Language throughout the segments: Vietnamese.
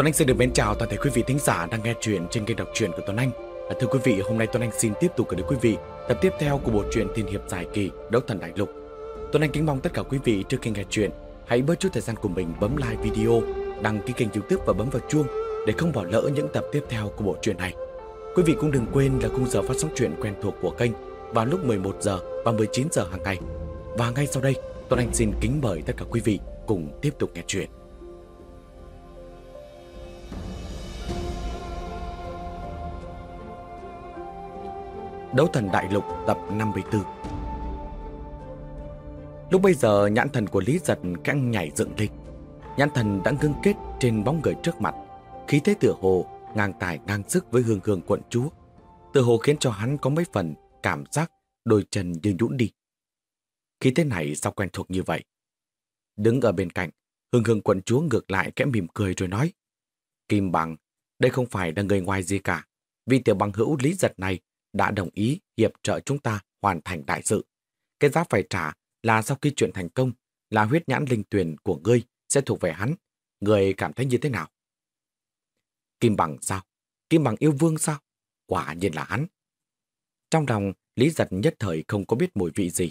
Tuấn Anh xin được mến chào toàn thể quý vị thính giả đang nghe truyện trên kênh đọc truyện của Tuấn Anh. À, thưa quý vị, hôm nay Tuấn Anh xin tiếp tục gửi đến quý vị tập tiếp theo của bộ truyện Thiên hiệp dài kỳ Đấu thần đại lục. Tuấn Anh kính mong tất cả quý vị trước khi nghe truyện hãy bớt chút thời gian của mình bấm like video, đăng ký kênh YouTube và bấm vào chuông để không bỏ lỡ những tập tiếp theo của bộ truyện này. Quý vị cũng đừng quên là khung giờ phát sóng truyện quen thuộc của kênh vào lúc 11 giờ và 19 giờ hàng ngày. Và ngay sau đây, Tuấn Anh xin kính mời tất cả quý vị cùng tiếp tục nghe truyện. Đấu thần đại lục tập 54 Lúc bây giờ nhãn thần của Lý Giật căng nhảy dựng lên. Nhãn thần đã ngưng kết trên bóng người trước mặt. Khí thế tựa hồ ngang tài ngang sức với hương hương quận chúa. Tựa hồ khiến cho hắn có mấy phần cảm giác đôi chân như nhũn đi. Khí thế này sao quen thuộc như vậy? Đứng ở bên cạnh, hương hương quận chúa ngược lại kẽ mỉm cười rồi nói. Kim bằng, đây không phải là người ngoài gì cả. Vì tiểu bằng hữu Lý Giật này đã đồng ý hiệp trợ chúng ta hoàn thành đại sự. Cái giá phải trả là sau khi chuyện thành công, là huyết nhãn linh tuyển của ngươi sẽ thuộc về hắn. Ngươi cảm thấy như thế nào? Kim bằng sao? Kim bằng yêu vương sao? Quả nhiên là hắn. Trong lòng, Lý Giật nhất thời không có biết mùi vị gì.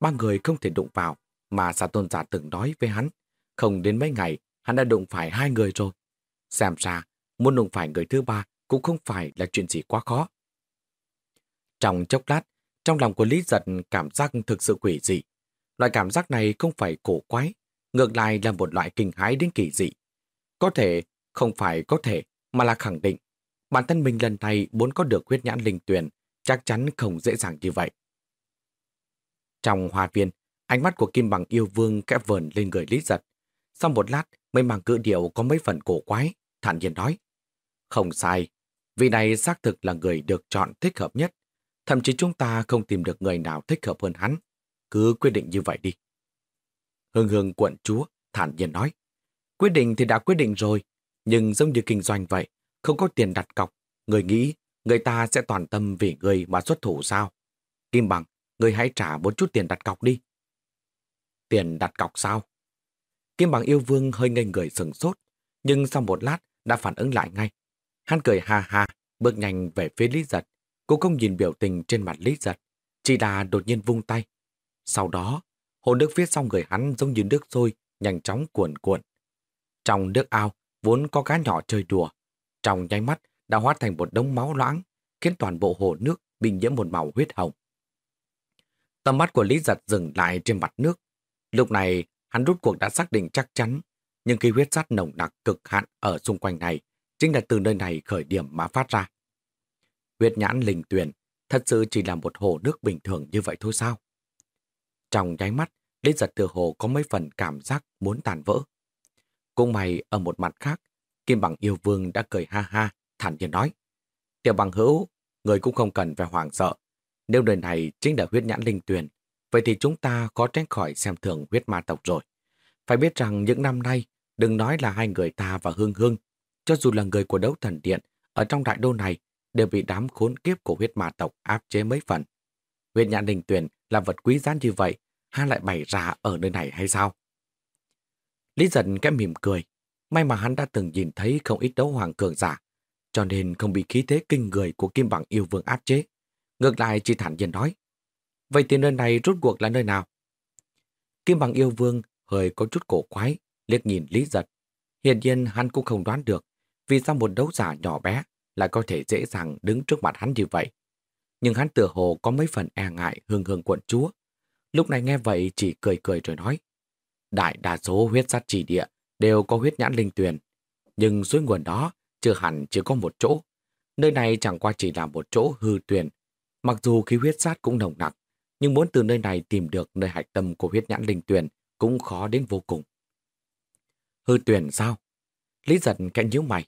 Ba người không thể đụng vào, mà xã tôn giả từng nói với hắn. Không đến mấy ngày, hắn đã đụng phải hai người rồi. Xem ra, muốn đụng phải người thứ ba cũng không phải là chuyện gì quá khó. Trong chốc lát, trong lòng của Lý Giật cảm giác thực sự quỷ dị. Loại cảm giác này không phải cổ quái, ngược lại là một loại kinh hãi đến kỳ dị. Có thể, không phải có thể, mà là khẳng định. Bản thân mình lần này muốn có được huyết nhãn linh tuyển, chắc chắn không dễ dàng như vậy. Trong hoa viên, ánh mắt của Kim Bằng yêu vương kẽ vờn lên người Lý Giật. Sau một lát, mấy màng cự điệu có mấy phần cổ quái, thản nhiên nói. Không sai, vì này xác thực là người được chọn thích hợp nhất. Thậm chí chúng ta không tìm được người nào thích hợp hơn hắn. Cứ quyết định như vậy đi. Hương hương quận chúa, thản nhiên nói. Quyết định thì đã quyết định rồi, nhưng giống như kinh doanh vậy, không có tiền đặt cọc. Người nghĩ người ta sẽ toàn tâm vì người mà xuất thủ sao? Kim Bằng, người hãy trả một chút tiền đặt cọc đi. Tiền đặt cọc sao? Kim Bằng yêu vương hơi ngây người sừng sốt, nhưng sau một lát đã phản ứng lại ngay. Hắn cười ha ha, bước nhanh về phía Lý Giật. Cô không nhìn biểu tình trên mặt Lý Giật, chỉ là đột nhiên vung tay. Sau đó, hồ nước phía sau người hắn giống như nước sôi, nhanh chóng cuộn cuộn. Trong nước ao, vốn có cá nhỏ chơi đùa. Trong nháy mắt đã hóa thành một đống máu loãng, khiến toàn bộ hồ nước bị nhiễm một màu huyết hồng. Tầm mắt của Lý Giật dừng lại trên mặt nước. Lúc này, hắn rút cuộc đã xác định chắc chắn, nhưng khi huyết sát nồng đặc cực hạn ở xung quanh này, chính là từ nơi này khởi điểm mà phát ra. Huyết nhãn linh tuyển thật sự chỉ là một hồ nước bình thường như vậy thôi sao? Trong nháy mắt, Lý Giật từ hồ có mấy phần cảm giác muốn tàn vỡ. Cũng mày ở một mặt khác, Kim Bằng yêu vương đã cười ha ha, thản nhiên nói. Tiểu bằng hữu, người cũng không cần phải hoảng sợ. Nếu đời này chính là huyết nhãn linh tuyền, vậy thì chúng ta có tránh khỏi xem thường huyết ma tộc rồi. Phải biết rằng những năm nay, đừng nói là hai người ta và Hương Hương, cho dù là người của đấu thần điện, ở trong đại đô này đều bị đám khốn kiếp của huyết ma tộc áp chế mấy phần. Huyết nhãn linh tuyền là vật quý giá như vậy, ha lại bày ra ở nơi này hay sao? Lý giận cái mỉm cười. May mà hắn đã từng nhìn thấy không ít đấu hoàng cường giả, cho nên không bị khí thế kinh người của Kim Bằng yêu vương áp chế. Ngược lại chỉ thản nhiên nói. Vậy thì nơi này rút cuộc là nơi nào? Kim Bằng yêu vương hơi có chút cổ quái, liếc nhìn Lý giật. Hiện nhiên hắn cũng không đoán được vì sao một đấu giả nhỏ bé lại có thể dễ dàng đứng trước mặt hắn như vậy. Nhưng hắn tựa hồ có mấy phần e ngại hương hương quận chúa. Lúc này nghe vậy chỉ cười cười rồi nói. Đại đa số huyết sát chỉ địa đều có huyết nhãn linh tuyền. Nhưng suối nguồn đó chưa hẳn chỉ có một chỗ. Nơi này chẳng qua chỉ là một chỗ hư tuyền. Mặc dù khí huyết sát cũng nồng nặc, nhưng muốn từ nơi này tìm được nơi hạch tâm của huyết nhãn linh tuyền cũng khó đến vô cùng. Hư tuyền sao? Lý giật kẽ nhíu mày.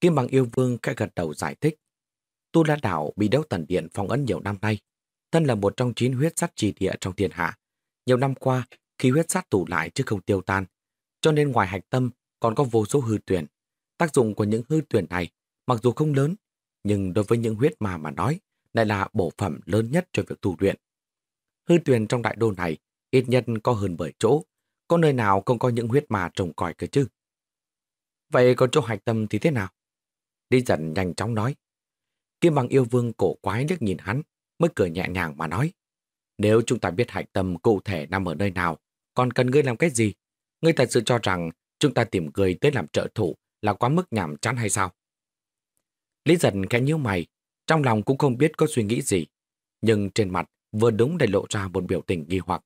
Kim bằng yêu vương khẽ gật đầu giải thích. Tu La Đảo bị đấu tần điện phong ấn nhiều năm nay. Thân là một trong chín huyết sát trì địa trong thiên hạ. Nhiều năm qua, khi huyết sát tụ lại chứ không tiêu tan, cho nên ngoài hạch tâm còn có vô số hư tuyển. Tác dụng của những hư tuyển này mặc dù không lớn, nhưng đối với những huyết mà mà nói lại là bổ phẩm lớn nhất cho việc tu luyện. Hư tuyển trong đại đô này ít nhất có hơn bởi chỗ, có nơi nào không có những huyết mà trồng còi cơ chứ? Vậy còn chỗ hạch tâm thì thế nào? Lý giật nhanh chóng nói. Kim bằng yêu vương cổ quái liếc nhìn hắn, mới cười nhẹ nhàng mà nói. Nếu chúng ta biết hạch tâm cụ thể nằm ở nơi nào, còn cần ngươi làm cái gì? Ngươi thật sự cho rằng chúng ta tìm người tới làm trợ thủ là quá mức nhảm chán hay sao? Lý giật khẽ nhíu mày, trong lòng cũng không biết có suy nghĩ gì. Nhưng trên mặt vừa đúng để lộ ra một biểu tình nghi hoặc.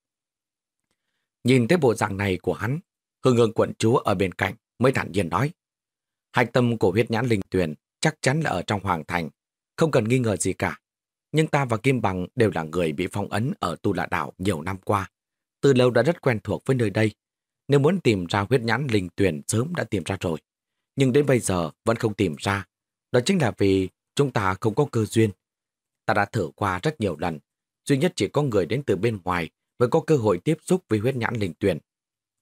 Nhìn thấy bộ dạng này của hắn, hương hương quận chúa ở bên cạnh mới thản nhiên nói. Hạch tâm của huyết nhãn linh tuyền chắc chắn là ở trong hoàng thành, không cần nghi ngờ gì cả. Nhưng ta và Kim Bằng đều là người bị phong ấn ở Tu Lạ Đảo nhiều năm qua. Từ lâu đã rất quen thuộc với nơi đây. Nếu muốn tìm ra huyết nhãn linh tuyền sớm đã tìm ra rồi. Nhưng đến bây giờ vẫn không tìm ra. Đó chính là vì chúng ta không có cơ duyên. Ta đã thử qua rất nhiều lần. Duy nhất chỉ có người đến từ bên ngoài mới có cơ hội tiếp xúc với huyết nhãn linh tuyền.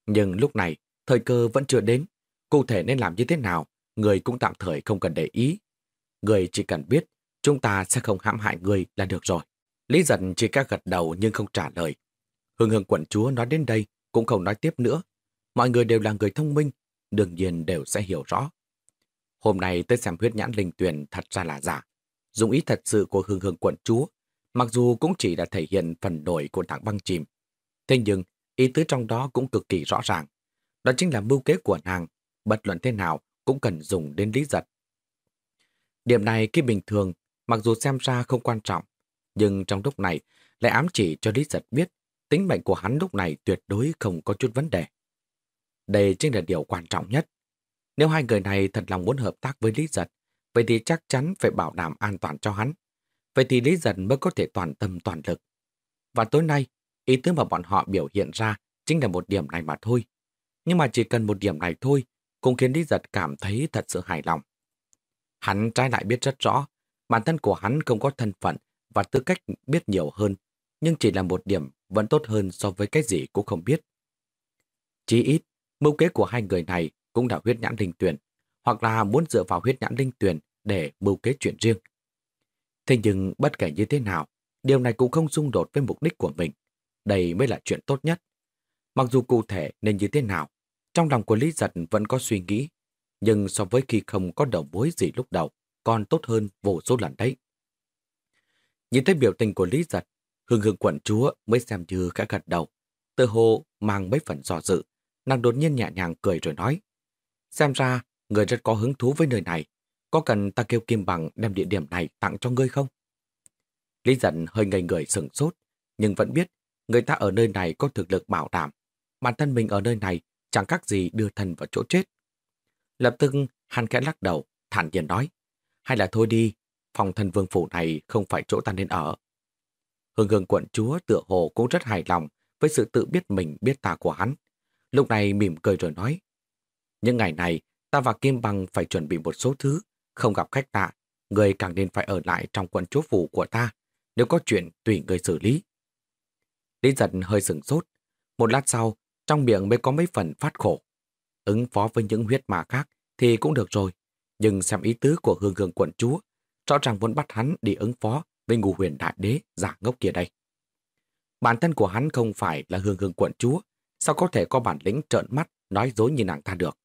Nhưng lúc này, thời cơ vẫn chưa đến. Cụ thể nên làm như thế nào, người cũng tạm thời không cần để ý. Người chỉ cần biết chúng ta sẽ không hãm hại người là được rồi. Lý giận chỉ các gật đầu nhưng không trả lời. Hương hương quận chúa nói đến đây cũng không nói tiếp nữa. Mọi người đều là người thông minh, đương nhiên đều sẽ hiểu rõ. Hôm nay tới xem huyết nhãn linh tuyền thật ra là giả. Dùng ý thật sự của hương hương quận chúa, mặc dù cũng chỉ đã thể hiện phần nổi của thằng băng chìm. Thế nhưng, ý tứ trong đó cũng cực kỳ rõ ràng. Đó chính là mưu kế của nàng, bất luận thế nào cũng cần dùng đến lý giật. Điểm này khi bình thường mặc dù xem ra không quan trọng, nhưng trong lúc này lại ám chỉ cho Lý Giật biết tính mệnh của hắn lúc này tuyệt đối không có chút vấn đề. Đây chính là điều quan trọng nhất. Nếu hai người này thật lòng muốn hợp tác với Lý Giật, vậy thì chắc chắn phải bảo đảm an toàn cho hắn. Vậy thì Lý Giật mới có thể toàn tâm toàn lực. Và tối nay, ý tứ mà bọn họ biểu hiện ra chính là một điểm này mà thôi. Nhưng mà chỉ cần một điểm này thôi, cũng khiến Lý Giật cảm thấy thật sự hài lòng. Hắn trái lại biết rất rõ Bản thân của hắn không có thân phận và tư cách biết nhiều hơn, nhưng chỉ là một điểm vẫn tốt hơn so với cái gì cũng không biết. Chí ít, mưu kế của hai người này cũng là huyết nhãn linh tuyển, hoặc là muốn dựa vào huyết nhãn linh tuyển để mưu kế chuyện riêng. Thế nhưng bất kể như thế nào, điều này cũng không xung đột với mục đích của mình. Đây mới là chuyện tốt nhất. Mặc dù cụ thể nên như thế nào, trong lòng của Lý Giật vẫn có suy nghĩ, nhưng so với khi không có đầu mối gì lúc đầu, còn tốt hơn vô số lần đấy. Nhìn thấy biểu tình của Lý Giật, hương hương quận chúa mới xem như khẽ gật đầu. Tự hồ mang mấy phần dò dự, nàng đột nhiên nhẹ nhàng cười rồi nói. Xem ra, người rất có hứng thú với nơi này. Có cần ta kêu Kim Bằng đem địa điểm này tặng cho ngươi không? Lý giận hơi ngây người sừng sốt, nhưng vẫn biết người ta ở nơi này có thực lực bảo đảm. Bản thân mình ở nơi này chẳng khác gì đưa thần vào chỗ chết. Lập tức hắn khẽ lắc đầu, thản nhiên nói. Hay là thôi đi, phòng thần vương phủ này không phải chỗ ta nên ở. Hương hương quận chúa tựa hồ cũng rất hài lòng với sự tự biết mình biết ta của hắn. Lúc này mỉm cười rồi nói. Những ngày này, ta và Kim Bằng phải chuẩn bị một số thứ, không gặp khách tạ, người càng nên phải ở lại trong quận chúa phủ của ta, nếu có chuyện tùy người xử lý. Lý giật hơi sừng sốt, một lát sau, trong miệng mới có mấy phần phát khổ. Ứng phó với những huyết mà khác thì cũng được rồi, nhưng xem ý tứ của hương hương quận chúa, rõ ràng muốn bắt hắn đi ứng phó với ngũ huyền đại đế giả ngốc kia đây. Bản thân của hắn không phải là hương hương quận chúa, sao có thể có bản lĩnh trợn mắt nói dối như nàng ta được.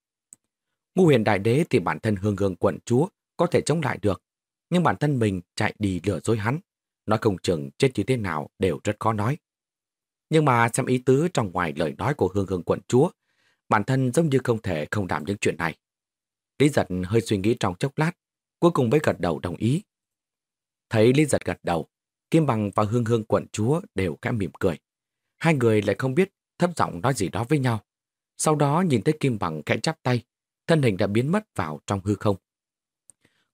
Ngũ huyền đại đế thì bản thân hương hương quận chúa có thể chống lại được, nhưng bản thân mình chạy đi lừa dối hắn, nói không chừng chết như thế nào đều rất khó nói. Nhưng mà xem ý tứ trong ngoài lời nói của hương hương quận chúa, bản thân giống như không thể không đảm những chuyện này. Lý giật hơi suy nghĩ trong chốc lát, cuối cùng mới gật đầu đồng ý. Thấy Lý giật gật đầu, Kim Bằng và Hương Hương quận chúa đều khẽ mỉm cười. Hai người lại không biết thấp giọng nói gì đó với nhau. Sau đó nhìn thấy Kim Bằng khẽ chắp tay, thân hình đã biến mất vào trong hư không.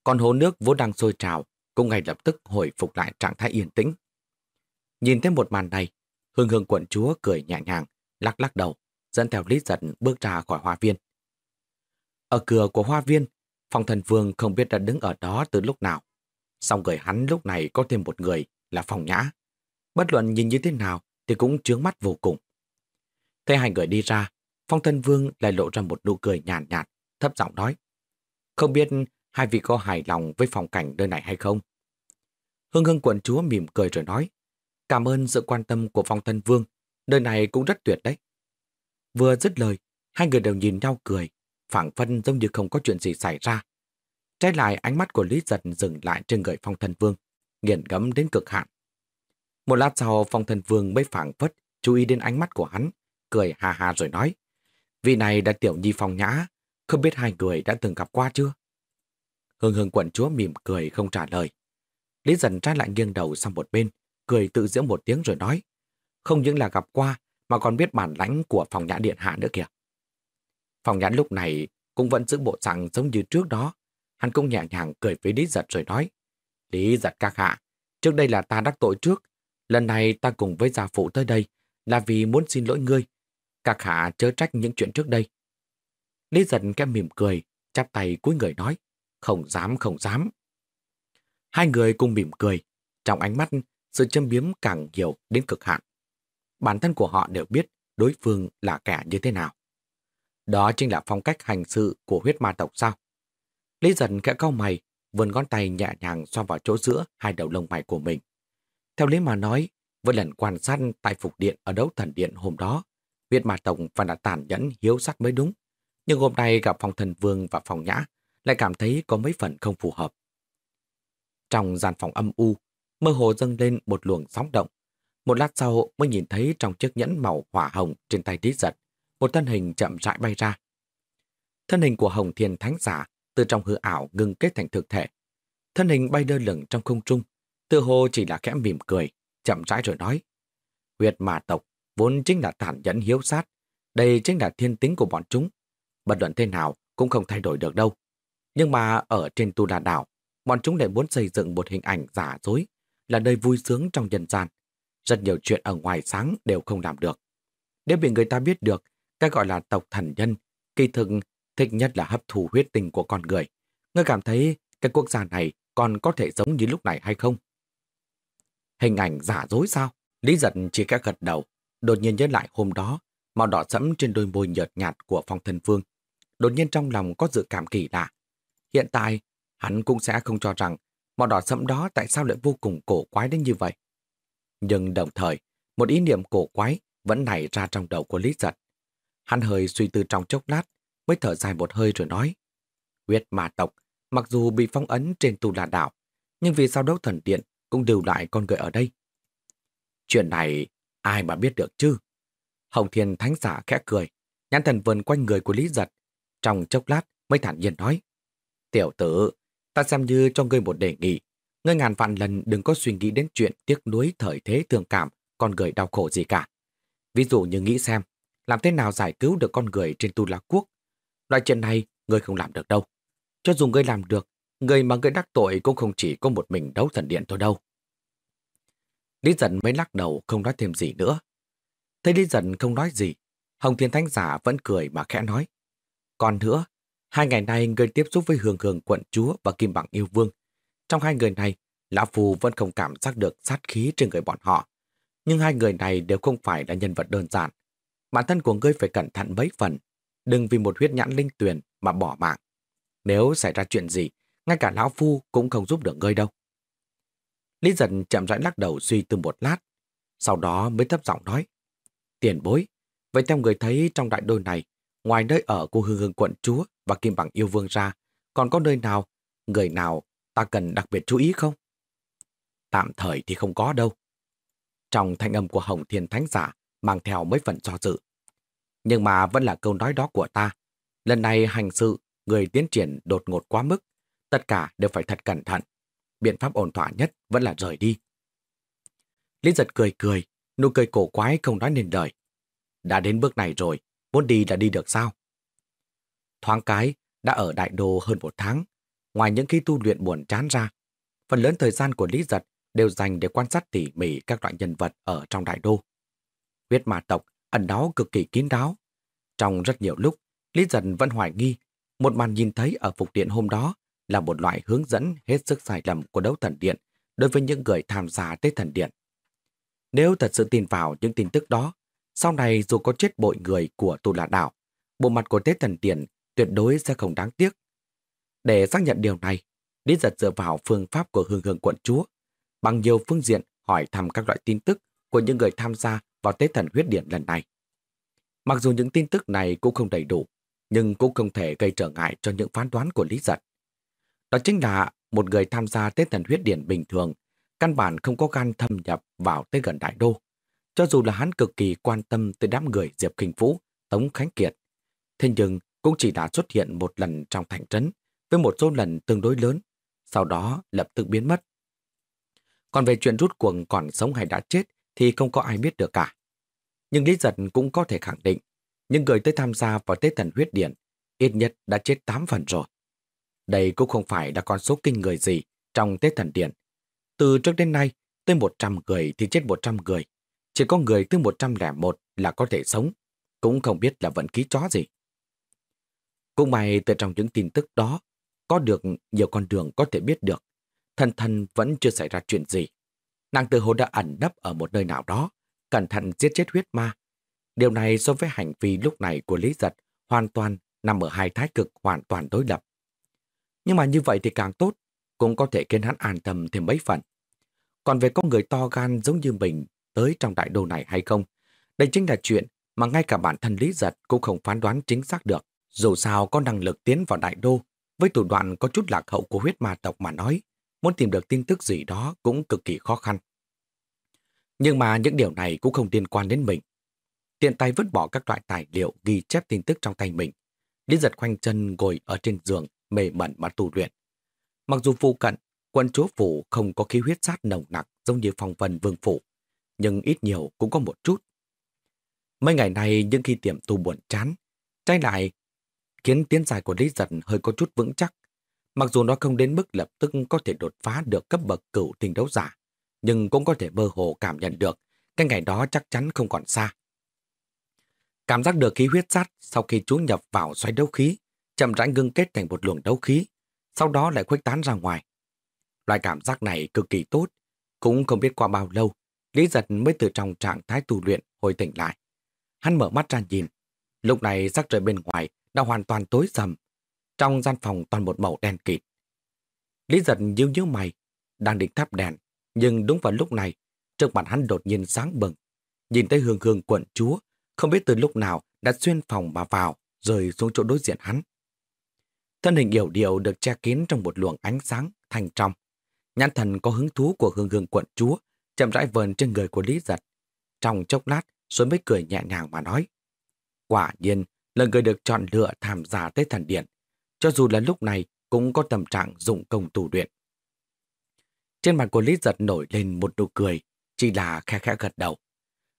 Còn hồ nước vốn đang sôi trào, cũng ngay lập tức hồi phục lại trạng thái yên tĩnh. Nhìn thấy một màn này, Hương Hương quận chúa cười nhẹ nhàng, lắc lắc đầu, dẫn theo Lý giật bước ra khỏi hoa viên. Ở cửa của hoa viên, phong thần vương không biết đã đứng ở đó từ lúc nào. Xong người hắn lúc này có thêm một người là phong nhã. Bất luận nhìn như thế nào thì cũng trướng mắt vô cùng. Thế hai người đi ra, phong thần vương lại lộ ra một nụ cười nhàn nhạt, nhạt, thấp giọng nói. Không biết hai vị có hài lòng với phong cảnh nơi này hay không? Hương hương quận chúa mỉm cười rồi nói. Cảm ơn sự quan tâm của phong thần vương, nơi này cũng rất tuyệt đấy. Vừa dứt lời, hai người đều nhìn nhau cười, phảng phân giống như không có chuyện gì xảy ra. Trái lại ánh mắt của Lý Giật dừng lại trên người phong thần vương, nghiền gấm đến cực hạn. Một lát sau phong thần vương mới phảng phất, chú ý đến ánh mắt của hắn, cười hà hà rồi nói. Vị này đã tiểu nhi phong nhã, không biết hai người đã từng gặp qua chưa? Hương hương quận chúa mỉm cười không trả lời. Lý dần trái lại nghiêng đầu sang một bên, cười tự giễu một tiếng rồi nói. Không những là gặp qua, mà còn biết bản lãnh của phòng nhã điện hạ nữa kìa. Phòng nhã lúc này cũng vẫn giữ bộ dạng giống như trước đó. Hắn cũng nhẹ nhàng cười với Lý giật rồi nói. Lý giật các hạ, trước đây là ta đắc tội trước. Lần này ta cùng với gia phụ tới đây là vì muốn xin lỗi ngươi. Các hạ chớ trách những chuyện trước đây. Lý giật kem mỉm cười, chắp tay cúi người nói. Không dám, không dám. Hai người cùng mỉm cười. Trong ánh mắt, sự châm biếm càng nhiều đến cực hạn. Bản thân của họ đều biết đối phương là kẻ như thế nào. Đó chính là phong cách hành sự của huyết ma tộc sao? Lý dần kẽ cau mày, vươn ngón tay nhẹ nhàng xoa vào chỗ giữa hai đầu lông mày của mình. Theo lý mà nói, với lần quan sát tại phục điện ở đấu thần điện hôm đó, huyết ma tộc phải là tàn nhẫn hiếu sắc mới đúng. Nhưng hôm nay gặp phòng thần vương và phòng nhã, lại cảm thấy có mấy phần không phù hợp. Trong gian phòng âm u, mơ hồ dâng lên một luồng sóng động. Một lát sau mới nhìn thấy trong chiếc nhẫn màu hỏa hồng trên tay tí Giật, một thân hình chậm rãi bay ra. Thân hình của Hồng Thiên Thánh Giả từ trong hư ảo ngừng kết thành thực thể. Thân hình bay lơ lửng trong không trung, tự hồ chỉ là khẽ mỉm cười, chậm rãi rồi nói. Huyệt mà tộc vốn chính là tàn nhẫn hiếu sát, đây chính là thiên tính của bọn chúng. Bất luận thế nào cũng không thay đổi được đâu. Nhưng mà ở trên Tu Đà Đảo, bọn chúng lại muốn xây dựng một hình ảnh giả dối, là nơi vui sướng trong nhân gian. Rất nhiều chuyện ở ngoài sáng đều không làm được. Nếu bị người ta biết được, cái gọi là tộc thần nhân, kỳ thực thích nhất là hấp thụ huyết tình của con người. Ngươi cảm thấy cái quốc gia này còn có thể giống như lúc này hay không? Hình ảnh giả dối sao? Lý giật chỉ các gật đầu, đột nhiên nhớ lại hôm đó, màu đỏ sẫm trên đôi môi nhợt nhạt của phong thần vương. Đột nhiên trong lòng có dự cảm kỳ lạ. Hiện tại, hắn cũng sẽ không cho rằng màu đỏ sẫm đó tại sao lại vô cùng cổ quái đến như vậy. Nhưng đồng thời, một ý niệm cổ quái vẫn nảy ra trong đầu của Lý giật. Hắn hơi suy tư trong chốc lát, mới thở dài một hơi rồi nói. Huyết ma tộc, mặc dù bị phong ấn trên tu la đảo, nhưng vì sao đấu thần điện cũng đều lại con người ở đây? Chuyện này ai mà biết được chứ? Hồng Thiên Thánh Giả khẽ cười, nhãn thần vần quanh người của Lý Giật. Trong chốc lát mới thản nhiên nói. Tiểu tử, ta xem như cho ngươi một đề nghị. Ngươi ngàn vạn lần đừng có suy nghĩ đến chuyện tiếc nuối thời thế thương cảm, con người đau khổ gì cả. Ví dụ như nghĩ xem, làm thế nào giải cứu được con người trên Tu La Quốc Loại chuyện này ngươi không làm được đâu. Cho dù ngươi làm được, người mà ngươi đắc tội cũng không chỉ có một mình đấu thần điện thôi đâu. Lý giận mới lắc đầu không nói thêm gì nữa. Thấy Lý giận không nói gì, Hồng Thiên Thánh Giả vẫn cười mà khẽ nói. Còn nữa, hai ngày nay ngươi tiếp xúc với Hường Hường quận chúa và Kim Bằng Yêu Vương. Trong hai người này, Lão Phù vẫn không cảm giác được sát khí trên người bọn họ. Nhưng hai người này đều không phải là nhân vật đơn giản. Bản thân của ngươi phải cẩn thận mấy phần đừng vì một huyết nhãn linh tuyền mà bỏ mạng. Nếu xảy ra chuyện gì, ngay cả lão phu cũng không giúp được ngươi đâu. Lý Dần chậm rãi lắc đầu suy tư một lát, sau đó mới thấp giọng nói. Tiền bối, vậy theo người thấy trong đại đôi này, ngoài nơi ở của hương hương quận chúa và kim bằng yêu vương ra, còn có nơi nào, người nào ta cần đặc biệt chú ý không? Tạm thời thì không có đâu. Trong thanh âm của Hồng Thiên Thánh Giả mang theo mấy phần do dự. Nhưng mà vẫn là câu nói đó của ta. Lần này hành sự, người tiến triển đột ngột quá mức. Tất cả đều phải thật cẩn thận. Biện pháp ổn thỏa nhất vẫn là rời đi. Lý giật cười cười, nụ cười cổ quái không nói nên lời. Đã đến bước này rồi, muốn đi là đi được sao? Thoáng cái, đã ở đại đô hơn một tháng. Ngoài những khi tu luyện buồn chán ra, phần lớn thời gian của Lý Giật đều dành để quan sát tỉ mỉ các loại nhân vật ở trong đại đô. Huyết ma tộc ẩn đó cực kỳ kín đáo. Trong rất nhiều lúc, Lý Giật vẫn hoài nghi, một màn nhìn thấy ở phục điện hôm đó là một loại hướng dẫn hết sức sai lầm của đấu thần điện đối với những người tham gia tới thần điện. Nếu thật sự tin vào những tin tức đó, sau này dù có chết bội người của tu la đạo, bộ mặt của tế thần điện tuyệt đối sẽ không đáng tiếc. Để xác nhận điều này, Lý giật dựa vào phương pháp của hương hương quận chúa, bằng nhiều phương diện hỏi thăm các loại tin tức của những người tham gia vào tế thần huyết điện lần này. Mặc dù những tin tức này cũng không đầy đủ, nhưng cũng không thể gây trở ngại cho những phán đoán của Lý Giật. Đó chính là một người tham gia Tết Thần Huyết Điển bình thường, căn bản không có gan thâm nhập vào tới gần đại đô. Cho dù là hắn cực kỳ quan tâm tới đám người Diệp Kinh Vũ, Tống Khánh Kiệt. Thế nhưng cũng chỉ đã xuất hiện một lần trong thành trấn, với một số lần tương đối lớn, sau đó lập tức biến mất. Còn về chuyện rút cuồng còn sống hay đã chết thì không có ai biết được cả. Nhưng Lý Giật cũng có thể khẳng định, những người tới tham gia vào Tết Thần Huyết Điện ít nhất đã chết 8 phần rồi. Đây cũng không phải là con số kinh người gì trong Tết Thần Điện. Từ trước đến nay, tới 100 người thì chết 100 người. Chỉ có người thứ 101 là có thể sống, cũng không biết là vận khí chó gì. Cũng may từ trong những tin tức đó, có được nhiều con đường có thể biết được. Thần thần vẫn chưa xảy ra chuyện gì. Nàng từ hồ đã ẩn nấp ở một nơi nào đó, cẩn thận giết chết huyết ma. Điều này so với hành vi lúc này của Lý Giật hoàn toàn nằm ở hai thái cực hoàn toàn đối lập. Nhưng mà như vậy thì càng tốt, cũng có thể khiến hắn an tâm thêm mấy phần. Còn về con người to gan giống như mình tới trong đại đô này hay không, đây chính là chuyện mà ngay cả bản thân Lý Giật cũng không phán đoán chính xác được. Dù sao có năng lực tiến vào đại đô, với thủ đoạn có chút lạc hậu của huyết ma tộc mà nói, muốn tìm được tin tức gì đó cũng cực kỳ khó khăn. Nhưng mà những điều này cũng không liên quan đến mình. Tiện tay vứt bỏ các loại tài liệu ghi chép tin tức trong tay mình. Lý giật khoanh chân ngồi ở trên giường, mề mẩn mà tu luyện. Mặc dù phụ cận, quân chúa phủ không có khí huyết sát nồng nặc giống như phong vân vương phủ, nhưng ít nhiều cũng có một chút. Mấy ngày này những khi tiệm tù buồn chán, trái lại khiến tiến dài của Lý Giật hơi có chút vững chắc. Mặc dù nó không đến mức lập tức có thể đột phá được cấp bậc cửu tình đấu giả, nhưng cũng có thể mơ hồ cảm nhận được cái ngày đó chắc chắn không còn xa. Cảm giác được khí huyết sát sau khi chú nhập vào xoay đấu khí, chậm rãi ngưng kết thành một luồng đấu khí, sau đó lại khuếch tán ra ngoài. Loại cảm giác này cực kỳ tốt, cũng không biết qua bao lâu, Lý Giật mới từ trong trạng thái tu luyện hồi tỉnh lại. Hắn mở mắt ra nhìn, lúc này sắc trời bên ngoài đã hoàn toàn tối sầm. Trong gian phòng toàn một màu đen kịt. Lý giật nhíu nhíu mày, đang định thắp đèn, nhưng đúng vào lúc này, trước mặt hắn đột nhiên sáng bừng. Nhìn thấy hương hương quận chúa, không biết từ lúc nào đã xuyên phòng mà vào, rời xuống chỗ đối diện hắn. Thân hình yểu điệu được che kín trong một luồng ánh sáng thành trong. Nhãn thần có hứng thú của hương hương quận chúa, chậm rãi vờn trên người của Lý Giật. Trong chốc lát, Xuân mới cười nhẹ nhàng mà nói. Quả nhiên, là người được chọn lựa tham gia tới thần điện, cho dù là lúc này cũng có tâm trạng dụng công tù luyện. Trên mặt của Lý Giật nổi lên một nụ cười, chỉ là khẽ khẽ gật đầu.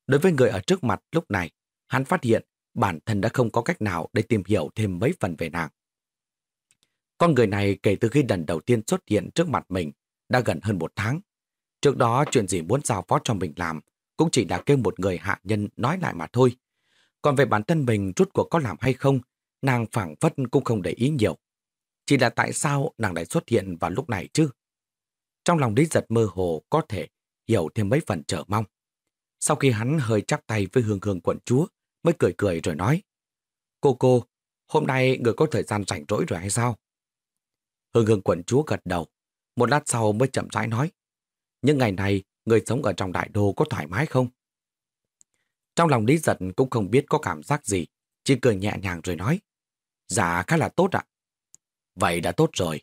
Đối với người ở trước mặt lúc này, hắn phát hiện bản thân đã không có cách nào để tìm hiểu thêm mấy phần về nàng. Con người này kể từ khi lần đầu tiên xuất hiện trước mặt mình đã gần hơn một tháng. Trước đó chuyện gì muốn giao phó cho mình làm cũng chỉ là kêu một người hạ nhân nói lại mà thôi. Còn về bản thân mình rút cuộc có làm hay không, nàng phảng phất cũng không để ý nhiều. Chỉ là tại sao nàng lại xuất hiện vào lúc này chứ? Trong lòng Lý Giật mơ hồ có thể hiểu thêm mấy phần trở mong. Sau khi hắn hơi chắp tay với hương hương quận chúa, mới cười cười rồi nói. Cô cô, hôm nay người có thời gian rảnh rỗi rồi hay sao? Hương hương quận chúa gật đầu. Một lát sau mới chậm rãi nói. Những ngày này, người sống ở trong đại đô có thoải mái không? Trong lòng Lý Giật cũng không biết có cảm giác gì, chỉ cười nhẹ nhàng rồi nói. Dạ khá là tốt ạ. Vậy đã tốt rồi.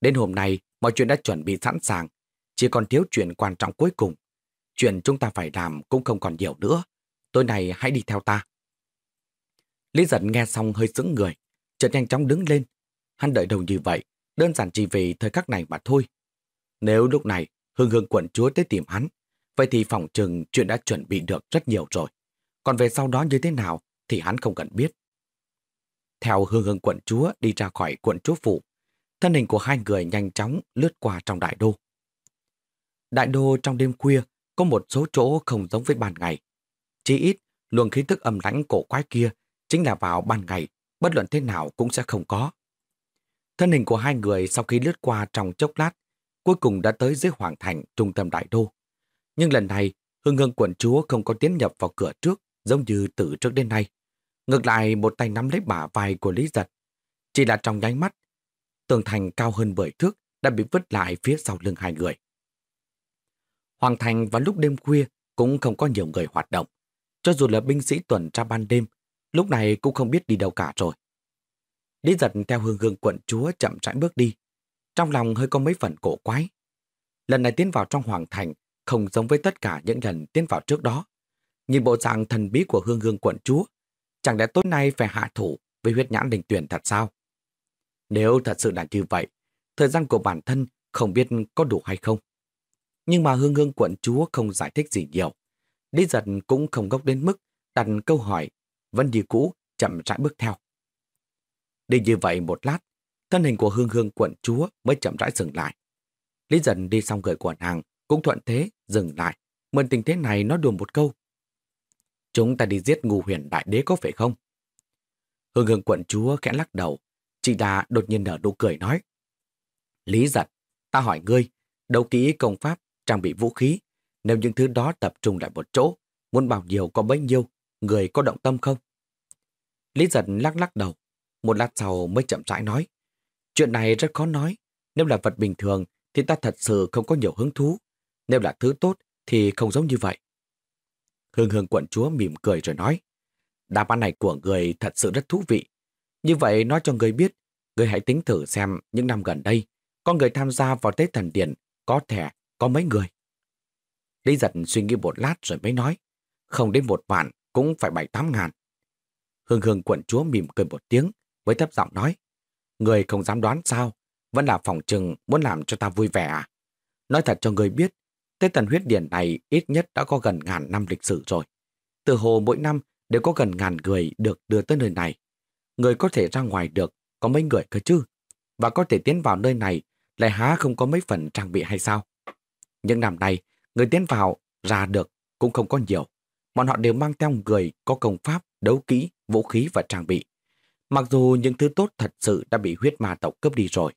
Đến hôm nay, mọi chuyện đã chuẩn bị sẵn sàng. Chỉ còn thiếu chuyện quan trọng cuối cùng. Chuyện chúng ta phải làm cũng không còn nhiều nữa. Tối nay hãy đi theo ta. Lý giật nghe xong hơi sững người, chợt nhanh chóng đứng lên. Hắn đợi đầu như vậy, đơn giản chỉ vì thời khắc này mà thôi. Nếu lúc này Hương Hương quận chúa tới tìm hắn, vậy thì phòng trừng chuyện đã chuẩn bị được rất nhiều rồi. Còn về sau đó như thế nào thì hắn không cần biết. Theo hương hương quận chúa đi ra khỏi quận chúa phủ, thân hình của hai người nhanh chóng lướt qua trong đại đô. Đại đô trong đêm khuya có một số chỗ không giống với ban ngày. Chỉ ít, luồng khí tức âm lãnh cổ quái kia chính là vào ban ngày, bất luận thế nào cũng sẽ không có. Thân hình của hai người sau khi lướt qua trong chốc lát, cuối cùng đã tới dưới hoàng thành trung tâm đại đô. Nhưng lần này, hương hương quận chúa không có tiến nhập vào cửa trước, giống như từ trước đến nay. Ngược lại một tay nắm lấy bả vai của Lý Giật. Chỉ là trong nháy mắt, tường thành cao hơn 10 thước đã bị vứt lại phía sau lưng hai người. Hoàng thành vào lúc đêm khuya cũng không có nhiều người hoạt động. Cho dù là binh sĩ tuần tra ban đêm, lúc này cũng không biết đi đâu cả rồi. Lý giật theo hương hương quận chúa chậm rãi bước đi. Trong lòng hơi có mấy phần cổ quái. Lần này tiến vào trong hoàng thành không giống với tất cả những lần tiến vào trước đó. Nhìn bộ dạng thần bí của hương hương quận chúa, chẳng lẽ tối nay phải hạ thủ với huyết nhãn đình tuyển thật sao? Nếu thật sự là như vậy, thời gian của bản thân không biết có đủ hay không. Nhưng mà hương hương quận chúa không giải thích gì nhiều. Lý giật cũng không gốc đến mức đặt câu hỏi, vẫn như cũ, chậm rãi bước theo. Đi như vậy một lát, thân hình của hương hương quận chúa mới chậm rãi dừng lại. Lý dần đi xong gửi quần hàng, cũng thuận thế, dừng lại. Mượn tình thế này nó đùa một câu. Chúng ta đi giết ngu huyền đại đế có phải không? Hương hương quận chúa khẽ lắc đầu. Chị đà đột nhiên nở nụ cười nói. Lý giật, ta hỏi ngươi, đấu kỹ công pháp, trang bị vũ khí. Nếu những thứ đó tập trung lại một chỗ, muốn bao nhiêu có bấy nhiêu, người có động tâm không? Lý giật lắc lắc đầu. Một lát sau mới chậm rãi nói. Chuyện này rất khó nói. Nếu là vật bình thường thì ta thật sự không có nhiều hứng thú. Nếu là thứ tốt thì không giống như vậy. Hương hương quận chúa mỉm cười rồi nói. Đáp án này của người thật sự rất thú vị. Như vậy nói cho người biết, người hãy tính thử xem những năm gần đây, có người tham gia vào Tết Thần Điện, có thể có mấy người. Lý giật suy nghĩ một lát rồi mới nói, không đến một vạn cũng phải bảy tám ngàn. Hương hương quận chúa mỉm cười một tiếng, với thấp giọng nói, người không dám đoán sao, vẫn là phòng trừng muốn làm cho ta vui vẻ à? Nói thật cho người biết, Tết Tần Huyết Điển này ít nhất đã có gần ngàn năm lịch sử rồi. Từ hồ mỗi năm đều có gần ngàn người được đưa tới nơi này. Người có thể ra ngoài được, có mấy người cơ chứ? Và có thể tiến vào nơi này, lại há không có mấy phần trang bị hay sao? Những năm này, người tiến vào, ra được cũng không có nhiều. Bọn họ đều mang theo người có công pháp, đấu kỹ, vũ khí và trang bị. Mặc dù những thứ tốt thật sự đã bị huyết ma tộc cướp đi rồi,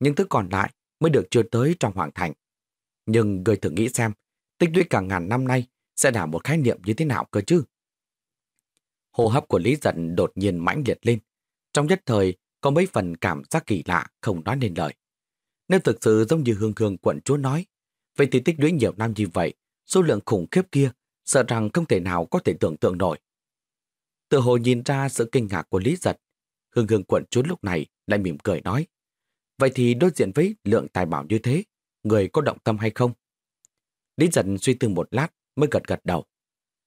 những thứ còn lại mới được chưa tới trong hoàng thành. Nhưng người thử nghĩ xem, tích lũy cả ngàn năm nay sẽ là một khái niệm như thế nào cơ chứ? Hô hấp của Lý Giận đột nhiên mãnh liệt lên. Trong nhất thời, có mấy phần cảm giác kỳ lạ không nói nên lời. Nếu thực sự giống như hương hương quận chúa nói, vậy thì tích lũy nhiều năm như vậy, số lượng khủng khiếp kia, sợ rằng không thể nào có thể tưởng tượng nổi. Tự hồ nhìn ra sự kinh ngạc của Lý Giật, hương hương quận chúa lúc này lại mỉm cười nói. Vậy thì đối diện với lượng tài bảo như thế, người có động tâm hay không? Lý Dần suy tư một lát mới gật gật đầu.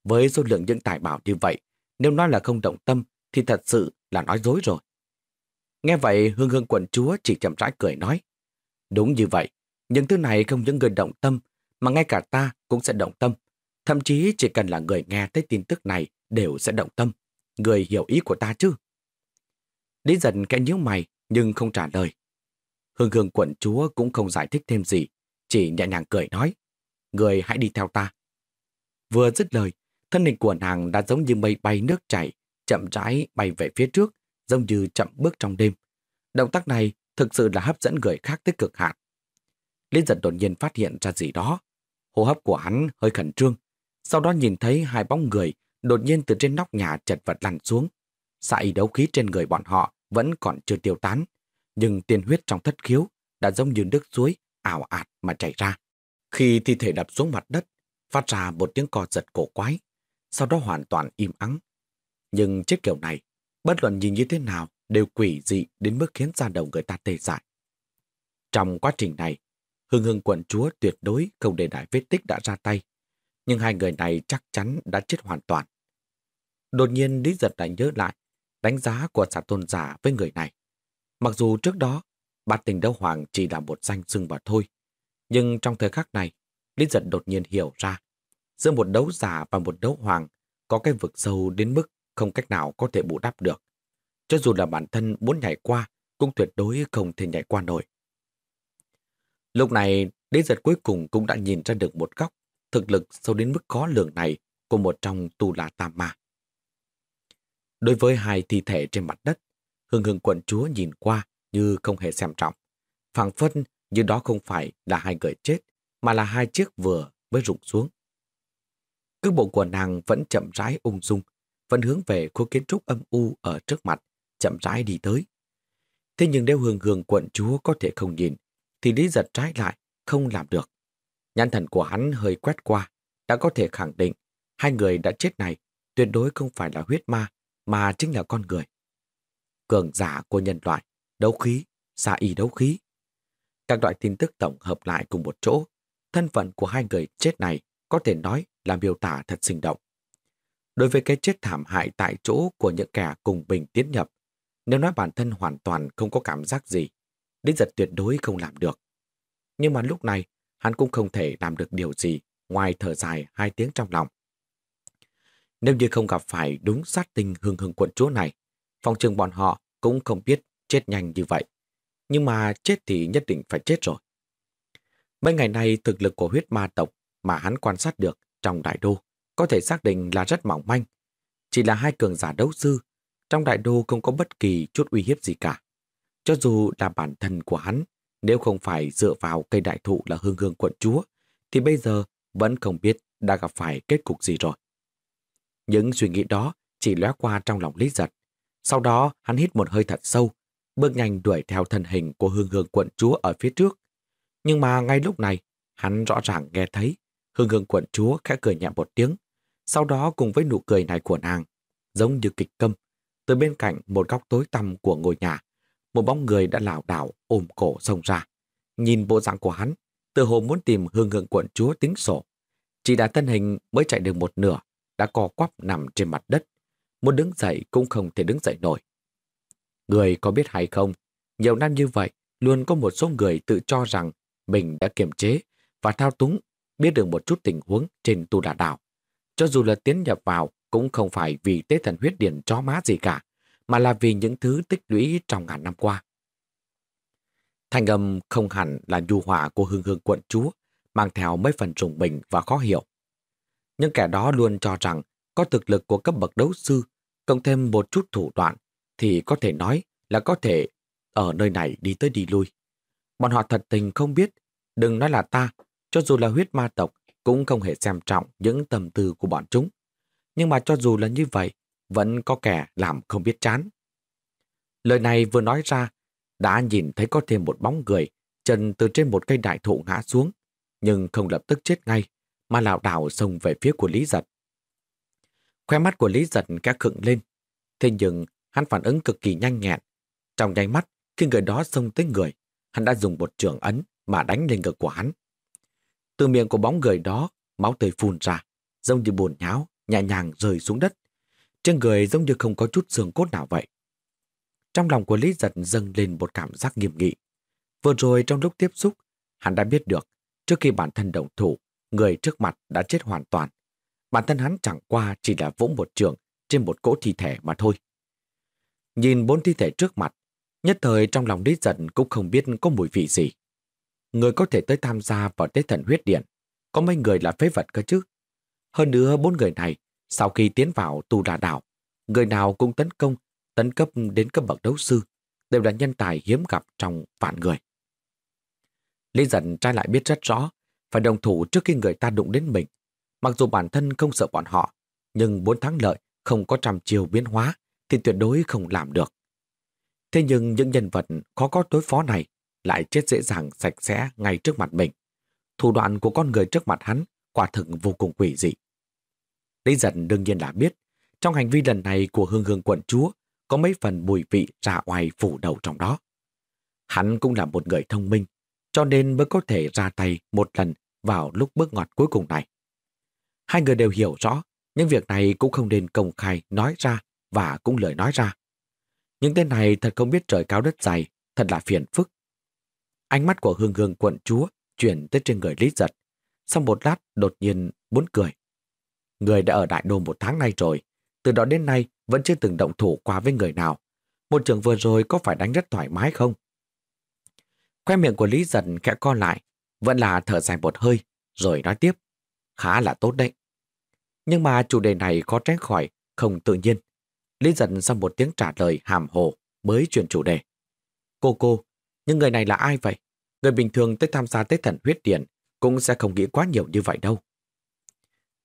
Với số lượng những tài bảo như vậy, nếu nói là không động tâm thì thật sự là nói dối rồi. Nghe vậy hương hương quận chúa chỉ chậm rãi cười nói. Đúng như vậy, những thứ này không những người động tâm mà ngay cả ta cũng sẽ động tâm. Thậm chí chỉ cần là người nghe thấy tin tức này đều sẽ động tâm. Người hiểu ý của ta chứ? Lý giật kẽ nhíu mày nhưng không trả lời. Hương hương quận chúa cũng không giải thích thêm gì, chỉ nhẹ nhàng cười nói, người hãy đi theo ta. Vừa dứt lời, thân hình của nàng đã giống như mây bay nước chảy, chậm rãi bay về phía trước, giống như chậm bước trong đêm. Động tác này thực sự là hấp dẫn người khác tới cực hạn. Lý giật đột nhiên phát hiện ra gì đó. Hô hấp của hắn hơi khẩn trương, sau đó nhìn thấy hai bóng người đột nhiên từ trên nóc nhà chật vật lăn xuống. Sại đấu khí trên người bọn họ vẫn còn chưa tiêu tán, nhưng tiên huyết trong thất khiếu đã giống như nước suối ảo ạt mà chảy ra. Khi thi thể đập xuống mặt đất, phát ra một tiếng cò giật cổ quái, sau đó hoàn toàn im ắng. Nhưng chết kiểu này, bất luận nhìn như thế nào đều quỷ dị đến mức khiến da đầu người ta tê dại. Trong quá trình này, Hưng Hưng quận chúa tuyệt đối không để đại vết tích đã ra tay, nhưng hai người này chắc chắn đã chết hoàn toàn. Đột nhiên Lý Giật lại nhớ lại đánh giá của xã tôn giả với người này. Mặc dù trước đó, bát tình đấu hoàng chỉ là một danh xưng mà thôi. Nhưng trong thời khắc này, Lý Giật đột nhiên hiểu ra, giữa một đấu giả và một đấu hoàng có cái vực sâu đến mức không cách nào có thể bù đắp được. Cho dù là bản thân muốn nhảy qua, cũng tuyệt đối không thể nhảy qua nổi. Lúc này, Lý Giật cuối cùng cũng đã nhìn ra được một góc thực lực sâu đến mức khó lường này của một trong tu la tam ma. Đối với hai thi thể trên mặt đất, Hưng Hưng quận chúa nhìn qua như không hề xem trọng. phảng phất như đó không phải là hai người chết, mà là hai chiếc vừa mới rụng xuống. Cước bộ của nàng vẫn chậm rãi ung dung, vẫn hướng về khu kiến trúc âm u ở trước mặt, chậm rãi đi tới. Thế nhưng nếu hương hương quận chúa có thể không nhìn, thì lý giật trái lại, không làm được. Nhãn thần của hắn hơi quét qua, đã có thể khẳng định hai người đã chết này tuyệt đối không phải là huyết ma, mà chính là con người. cường giả của nhân loại, đấu khí, xa y đấu khí. Các loại tin tức tổng hợp lại cùng một chỗ, thân phận của hai người chết này có thể nói là miêu tả thật sinh động. Đối với cái chết thảm hại tại chỗ của những kẻ cùng bình tiến nhập, nếu nói bản thân hoàn toàn không có cảm giác gì, đến giật tuyệt đối không làm được. Nhưng mà lúc này, hắn cũng không thể làm được điều gì ngoài thở dài hai tiếng trong lòng. Nếu như không gặp phải đúng sát tinh hương hương quận chúa này, phòng trường bọn họ cũng không biết chết nhanh như vậy. Nhưng mà chết thì nhất định phải chết rồi. Mấy ngày nay thực lực của huyết ma tộc mà hắn quan sát được trong đại đô có thể xác định là rất mỏng manh. Chỉ là hai cường giả đấu sư, trong đại đô không có bất kỳ chút uy hiếp gì cả. Cho dù là bản thân của hắn, nếu không phải dựa vào cây đại thụ là hương hương quận chúa, thì bây giờ vẫn không biết đã gặp phải kết cục gì rồi. Những suy nghĩ đó chỉ lóe qua trong lòng Lý Giật. Sau đó hắn hít một hơi thật sâu, bước nhanh đuổi theo thân hình của hương hương quận chúa ở phía trước. Nhưng mà ngay lúc này, hắn rõ ràng nghe thấy hương hương quận chúa khẽ cười nhẹ một tiếng. Sau đó cùng với nụ cười này của nàng, giống như kịch câm, từ bên cạnh một góc tối tăm của ngôi nhà, một bóng người đã lảo đảo ôm cổ xông ra. Nhìn bộ dạng của hắn, từ hồ muốn tìm hương hương quận chúa tính sổ. Chỉ đã thân hình mới chạy được một nửa, đã co quắp nằm trên mặt đất. Muốn đứng dậy cũng không thể đứng dậy nổi. Người có biết hay không, nhiều năm như vậy, luôn có một số người tự cho rằng mình đã kiềm chế và thao túng, biết được một chút tình huống trên tu đà đảo. Cho dù là tiến nhập vào, cũng không phải vì tế thần huyết điển chó má gì cả, mà là vì những thứ tích lũy trong ngàn năm qua. Thanh âm không hẳn là nhu hòa của hương hương quận chúa, mang theo mấy phần trùng bình và khó hiểu. Nhưng kẻ đó luôn cho rằng có thực lực của cấp bậc đấu sư, cộng thêm một chút thủ đoạn, thì có thể nói là có thể ở nơi này đi tới đi lui. Bọn họ thật tình không biết, đừng nói là ta, cho dù là huyết ma tộc, cũng không hề xem trọng những tầm tư của bọn chúng. Nhưng mà cho dù là như vậy, vẫn có kẻ làm không biết chán. Lời này vừa nói ra, đã nhìn thấy có thêm một bóng người chân từ trên một cây đại thụ ngã xuống, nhưng không lập tức chết ngay, mà lảo đảo xông về phía của Lý Giật. Khoe mắt của Lý Giật cá khựng lên, thế nhưng hắn phản ứng cực kỳ nhanh nhẹn. Trong nháy mắt, khi người đó xông tới người, hắn đã dùng một trường ấn mà đánh lên ngực của hắn. Từ miệng của bóng người đó, máu tươi phun ra, giống như bùn nháo, nhẹ nhàng rơi xuống đất. Trên người giống như không có chút xương cốt nào vậy. Trong lòng của Lý Giật dâng lên một cảm giác nghiêm nghị. Vừa rồi trong lúc tiếp xúc, hắn đã biết được, trước khi bản thân động thủ, người trước mặt đã chết hoàn toàn. Bản thân hắn chẳng qua chỉ là vỗ một trường trên một cỗ thi thể mà thôi. Nhìn bốn thi thể trước mặt, nhất thời trong lòng Lý giận cũng không biết có mùi vị gì. Người có thể tới tham gia vào tế thần huyết điện, có mấy người là phế vật cơ chứ. Hơn nữa bốn người này, sau khi tiến vào tu đà đảo, người nào cũng tấn công tấn cấp đến cấp bậc đấu sư, đều là nhân tài hiếm gặp trong vạn người. Lý giận trai lại biết rất rõ, phải đồng thủ trước khi người ta đụng đến mình. Mặc dù bản thân không sợ bọn họ, nhưng muốn thắng lợi không có trăm chiều biến hóa thì tuyệt đối không làm được. Thế nhưng những nhân vật khó có đối phó này lại chết dễ dàng sạch sẽ ngay trước mặt mình. Thủ đoạn của con người trước mặt hắn quả thực vô cùng quỷ dị. Lý giận đương nhiên là biết, trong hành vi lần này của hương hương quận chúa có mấy phần mùi vị ra oai phủ đầu trong đó. Hắn cũng là một người thông minh, cho nên mới có thể ra tay một lần vào lúc bước ngoặt cuối cùng này. Hai người đều hiểu rõ, những việc này cũng không nên công khai nói ra và cũng lời nói ra. Những tên này thật không biết trời cao đất dày, thật là phiền phức. Ánh mắt của hương hương quận chúa chuyển tới trên người Lý Giật. Sau một lát đột nhiên muốn cười. Người đã ở đại đô một tháng nay rồi, từ đó đến nay vẫn chưa từng động thủ qua với người nào. Một trường vừa rồi có phải đánh rất thoải mái không? Khoe miệng của Lý Giật kẽ co lại, vẫn là thở dài một hơi, rồi nói tiếp. Khá là tốt đấy. Nhưng mà chủ đề này khó tránh khỏi, không tự nhiên. Lý Giật sau một tiếng trả lời hàm hồ mới chuyển chủ đề. Cô cô, những người này là ai vậy? Người bình thường tới tham gia Tết Thần Huyết Điện cũng sẽ không nghĩ quá nhiều như vậy đâu.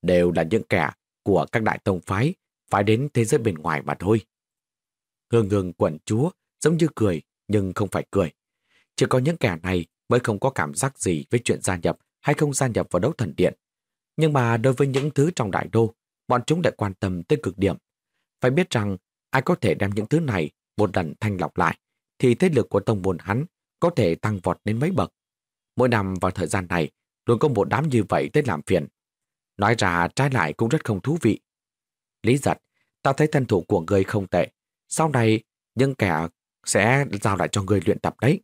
Đều là những kẻ của các đại tông phái phải đến thế giới bên ngoài mà thôi. Hương hương quẩn chúa, giống như cười, nhưng không phải cười. Chỉ có những kẻ này mới không có cảm giác gì với chuyện gia nhập hay không gia nhập vào đấu thần điện. Nhưng mà đối với những thứ trong đại đô, bọn chúng lại quan tâm tới cực điểm. Phải biết rằng ai có thể đem những thứ này một lần thanh lọc lại, thì thế lực của tông môn hắn có thể tăng vọt đến mấy bậc. Mỗi năm vào thời gian này, luôn có một đám như vậy tới làm phiền. Nói ra trái lại cũng rất không thú vị. Lý giật, ta thấy thân thủ của người không tệ. Sau này, những kẻ sẽ giao lại cho người luyện tập đấy.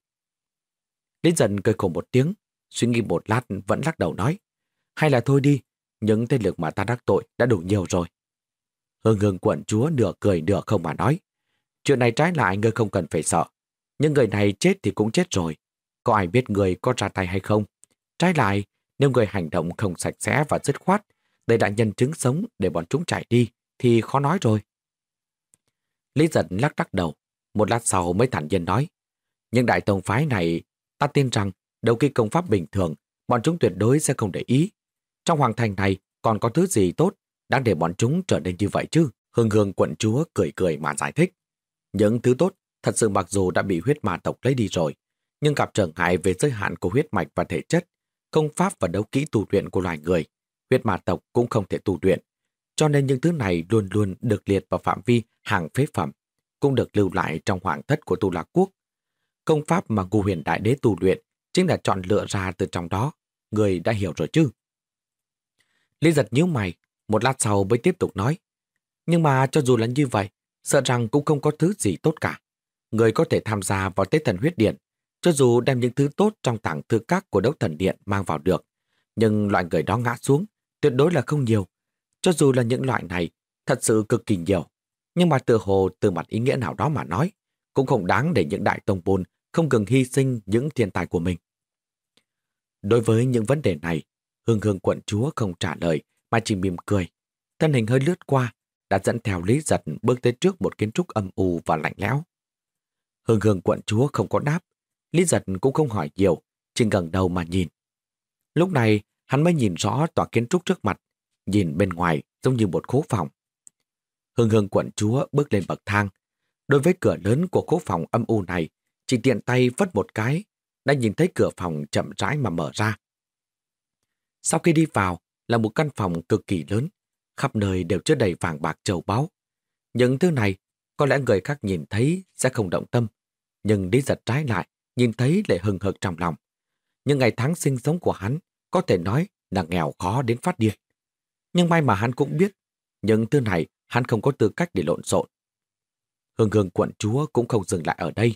Lý dần cười khổ một tiếng, suy nghĩ một lát vẫn lắc đầu nói. Hay là thôi đi, những tên lực mà ta đắc tội đã đủ nhiều rồi. Hương hương quận chúa nửa cười nửa không mà nói. Chuyện này trái lại ngươi không cần phải sợ. Nhưng người này chết thì cũng chết rồi. Có ai biết người có ra tay hay không? Trái lại, nếu người hành động không sạch sẽ và dứt khoát, để đã nhân chứng sống để bọn chúng chạy đi, thì khó nói rồi. Lý giật lắc đắc đầu, một lát sau mới thản nhiên nói. Nhưng đại tông phái này, ta tin rằng đầu khi công pháp bình thường, bọn chúng tuyệt đối sẽ không để ý. Trong hoàng thành này còn có thứ gì tốt đáng để bọn chúng trở nên như vậy chứ? Hương hương quận chúa cười cười mà giải thích. Những thứ tốt thật sự mặc dù đã bị huyết ma tộc lấy đi rồi, nhưng gặp trở ngại về giới hạn của huyết mạch và thể chất, công pháp và đấu kỹ tu luyện của loài người, huyết ma tộc cũng không thể tu luyện. Cho nên những thứ này luôn luôn được liệt vào phạm vi hàng phế phẩm, cũng được lưu lại trong hoàng thất của Tu Lạc Quốc. Công pháp mà ngu huyền đại đế tu luyện chính là chọn lựa ra từ trong đó. Người đã hiểu rồi chứ? Lý giật nhíu mày, một lát sau mới tiếp tục nói. Nhưng mà cho dù là như vậy, sợ rằng cũng không có thứ gì tốt cả. Người có thể tham gia vào Tế Thần Huyết Điện, cho dù đem những thứ tốt trong tảng thư các của đấu thần điện mang vào được, nhưng loại người đó ngã xuống, tuyệt đối là không nhiều. Cho dù là những loại này, thật sự cực kỳ nhiều. Nhưng mà tự hồ từ mặt ý nghĩa nào đó mà nói, cũng không đáng để những đại tông bôn không ngừng hy sinh những thiên tài của mình. Đối với những vấn đề này, Hương Hương quận chúa không trả lời mà chỉ mỉm cười. Thân hình hơi lướt qua, đã dẫn theo Lý Giật bước tới trước một kiến trúc âm u và lạnh lẽo. Hương Hương quận chúa không có đáp, Lý Giật cũng không hỏi nhiều, chỉ gần đầu mà nhìn. Lúc này, hắn mới nhìn rõ tòa kiến trúc trước mặt, nhìn bên ngoài giống như một khố phòng. Hương Hương quận chúa bước lên bậc thang. Đối với cửa lớn của khu phòng âm u này, chỉ tiện tay vất một cái, đã nhìn thấy cửa phòng chậm rãi mà mở ra. Sau khi đi vào là một căn phòng cực kỳ lớn, khắp nơi đều chứa đầy vàng bạc châu báu. Những thứ này có lẽ người khác nhìn thấy sẽ không động tâm, nhưng đi giật trái lại, nhìn thấy lại hừng hực trong lòng. Những ngày tháng sinh sống của hắn có thể nói là nghèo khó đến phát điên. Nhưng may mà hắn cũng biết, những thứ này hắn không có tư cách để lộn xộn. Hương hương quận chúa cũng không dừng lại ở đây.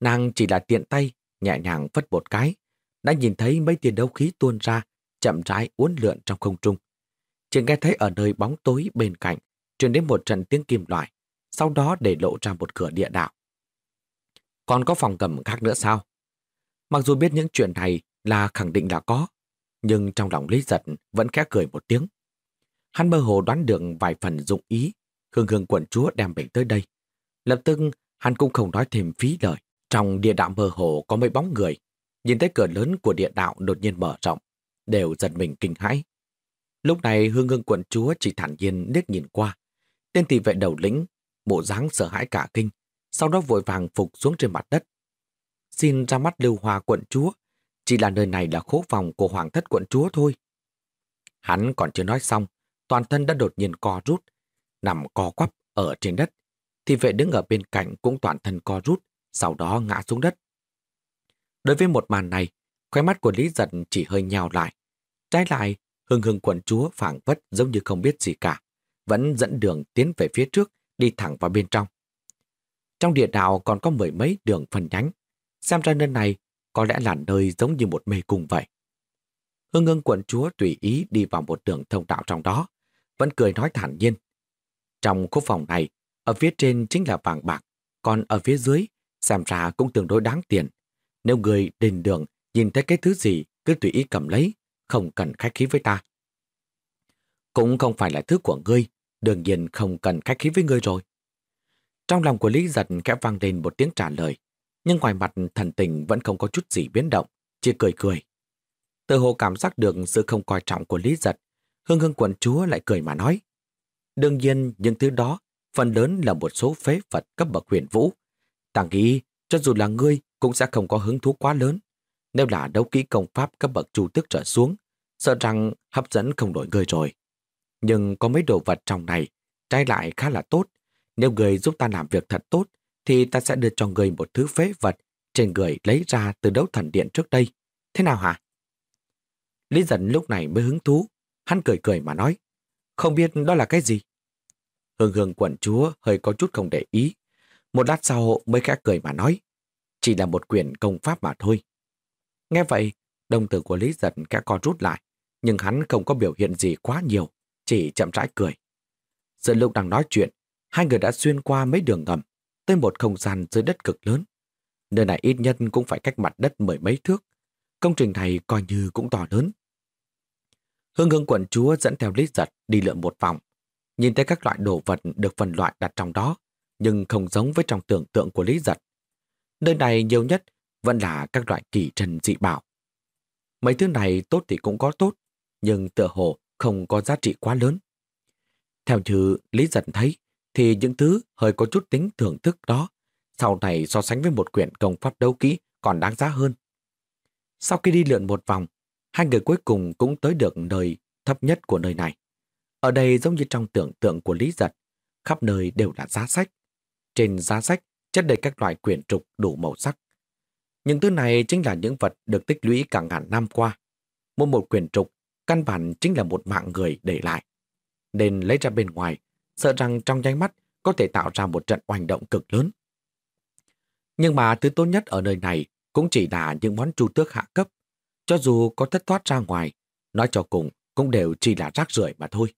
Nàng chỉ là tiện tay, nhẹ nhàng vất một cái, đã nhìn thấy mấy tiền đấu khí tuôn ra chậm rãi uốn lượn trong không trung. Chỉ nghe thấy ở nơi bóng tối bên cạnh, truyền đến một trận tiếng kim loại, sau đó để lộ ra một cửa địa đạo. Còn có phòng cầm khác nữa sao? Mặc dù biết những chuyện này là khẳng định là có, nhưng trong lòng Lý Giật vẫn khẽ cười một tiếng. Hắn mơ hồ đoán được vài phần dụng ý, hương hương quận chúa đem mình tới đây. Lập tức, hắn cũng không nói thêm phí lời. Trong địa đạo mơ hồ có mấy bóng người, nhìn thấy cửa lớn của địa đạo đột nhiên mở rộng, đều giật mình kinh hãi. Lúc này hương hương quận chúa chỉ thản nhiên liếc nhìn qua. Tên tỷ vệ đầu lĩnh, bộ dáng sợ hãi cả kinh, sau đó vội vàng phục xuống trên mặt đất. Xin ra mắt lưu hòa quận chúa, chỉ là nơi này là khố phòng của hoàng thất quận chúa thôi. Hắn còn chưa nói xong, toàn thân đã đột nhiên co rút, nằm co quắp ở trên đất. Thì vệ đứng ở bên cạnh cũng toàn thân co rút, sau đó ngã xuống đất. Đối với một màn này, Khóe mắt của Lý Giật chỉ hơi nhào lại. Trái lại, hưng hưng quận chúa phảng vất giống như không biết gì cả. Vẫn dẫn đường tiến về phía trước, đi thẳng vào bên trong. Trong địa đạo còn có mười mấy đường phần nhánh. Xem ra nơi này có lẽ là nơi giống như một mê cung vậy. Hưng hưng quận chúa tùy ý đi vào một đường thông đạo trong đó, vẫn cười nói thản nhiên. Trong khu phòng này, ở phía trên chính là vàng bạc, còn ở phía dưới xem ra cũng tương đối đáng tiền. Nếu người đền đường nhìn thấy cái thứ gì cứ tùy ý cầm lấy, không cần khách khí với ta. Cũng không phải là thứ của ngươi, đương nhiên không cần khách khí với ngươi rồi. Trong lòng của Lý Giật khẽ vang lên một tiếng trả lời, nhưng ngoài mặt thần tình vẫn không có chút gì biến động, chỉ cười cười. Tự hồ cảm giác được sự không coi trọng của Lý Giật, hương hương quận chúa lại cười mà nói. Đương nhiên, những thứ đó phần lớn là một số phế vật cấp bậc huyền vũ. Ta nghĩ, cho dù là ngươi cũng sẽ không có hứng thú quá lớn. Nếu là đấu kỹ công pháp cấp bậc chủ tức trở xuống, sợ rằng hấp dẫn không đổi người rồi. Nhưng có mấy đồ vật trong này, trái lại khá là tốt. Nếu người giúp ta làm việc thật tốt, thì ta sẽ đưa cho người một thứ phế vật trên người lấy ra từ đấu thần điện trước đây. Thế nào hả? Lý dần lúc này mới hứng thú. Hắn cười cười mà nói. Không biết đó là cái gì? Hương hương quận chúa hơi có chút không để ý. Một lát sau mới khẽ cười mà nói. Chỉ là một quyển công pháp mà thôi. Nghe vậy, đồng tử của Lý giật khẽ co rút lại. Nhưng hắn không có biểu hiện gì quá nhiều, chỉ chậm rãi cười. Giữa lúc đang nói chuyện, hai người đã xuyên qua mấy đường ngầm, tới một không gian dưới đất cực lớn. Nơi này ít nhất cũng phải cách mặt đất mười mấy thước. Công trình này coi như cũng to lớn. Hương hương quận chúa dẫn theo Lý giật đi lượn một vòng. Nhìn thấy các loại đồ vật được phân loại đặt trong đó, nhưng không giống với trong tưởng tượng của Lý giật. Nơi này nhiều nhất vẫn là các loại kỳ trần dị bảo. Mấy thứ này tốt thì cũng có tốt, nhưng tựa hồ không có giá trị quá lớn. Theo như Lý giật thấy, thì những thứ hơi có chút tính thưởng thức đó, sau này so sánh với một quyển công pháp đấu kỹ còn đáng giá hơn. Sau khi đi lượn một vòng, hai người cuối cùng cũng tới được nơi thấp nhất của nơi này. Ở đây giống như trong tưởng tượng của Lý Giật, khắp nơi đều là giá sách. Trên giá sách chất đầy các loại quyển trục đủ màu sắc. Những thứ này chính là những vật được tích lũy cả ngàn năm qua. Mỗi một quyển trục, căn bản chính là một mạng người để lại. Nên lấy ra bên ngoài, sợ rằng trong nháy mắt có thể tạo ra một trận oanh động cực lớn. Nhưng mà thứ tốt nhất ở nơi này cũng chỉ là những món chu tước hạ cấp. Cho dù có thất thoát ra ngoài, nói cho cùng cũng đều chỉ là rác rưởi mà thôi.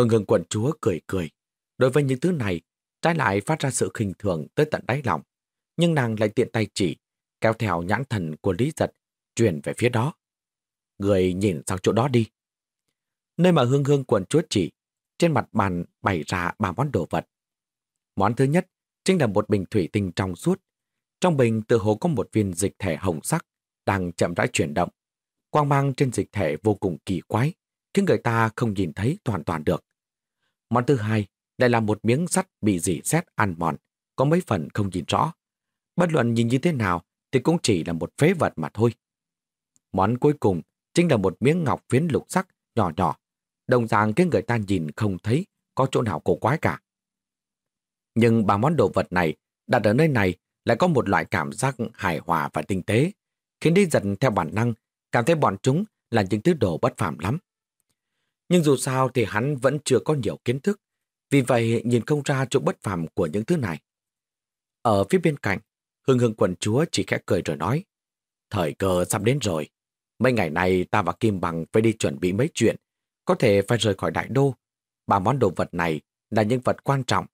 Hương hương quận chúa cười cười. Đối với những thứ này, trái lại phát ra sự khinh thường tới tận đáy lòng. Nhưng nàng lại tiện tay chỉ, kéo theo nhãn thần của Lý Giật, chuyển về phía đó. Người nhìn sang chỗ đó đi. Nơi mà hương hương quận chúa chỉ, trên mặt bàn bày ra ba món đồ vật. Món thứ nhất chính là một bình thủy tinh trong suốt. Trong bình tự hồ có một viên dịch thể hồng sắc đang chậm rãi chuyển động. Quang mang trên dịch thể vô cùng kỳ quái, khiến người ta không nhìn thấy toàn toàn được. Món thứ hai lại là một miếng sắt bị dị xét ăn mòn, có mấy phần không nhìn rõ. Bất luận nhìn như thế nào thì cũng chỉ là một phế vật mà thôi. Món cuối cùng chính là một miếng ngọc phiến lục sắc nhỏ nhỏ, đồng dạng khiến người ta nhìn không thấy có chỗ nào cổ quái cả. Nhưng ba món đồ vật này đặt ở nơi này lại có một loại cảm giác hài hòa và tinh tế, khiến đi giật theo bản năng, cảm thấy bọn chúng là những thứ đồ bất phàm lắm. Nhưng dù sao thì hắn vẫn chưa có nhiều kiến thức, vì vậy nhìn không ra chỗ bất phàm của những thứ này. Ở phía bên cạnh, Hưng Hưng quần chúa chỉ khẽ cười rồi nói, thời cơ sắp đến rồi. Mấy ngày này ta và Kim Bằng phải đi chuẩn bị mấy chuyện, có thể phải rời khỏi đại đô. Ba món đồ vật này là những vật quan trọng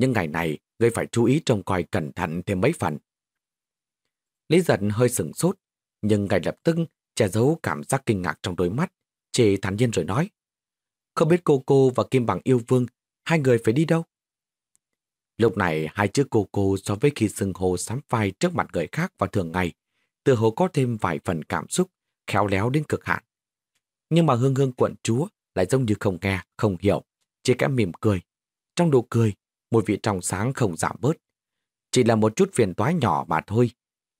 nhưng ngày này, ngươi phải chú ý trông coi cẩn thận thêm mấy phần. Lý giận hơi sửng sốt, nhưng ngay lập tức che giấu cảm giác kinh ngạc trong đôi mắt, chỉ thản nhiên rồi nói. Không biết cô cô và Kim Bằng yêu vương, hai người phải đi đâu? Lúc này, hai chữ cô cô so với khi sưng hồ sám vai trước mặt người khác vào thường ngày, từ hồ có thêm vài phần cảm xúc, khéo léo đến cực hạn. Nhưng mà hương hương quận chúa lại giống như không nghe, không hiểu, chỉ kẽ mỉm cười. Trong đồ cười mùi vị trong sáng không giảm bớt. Chỉ là một chút phiền toái nhỏ mà thôi.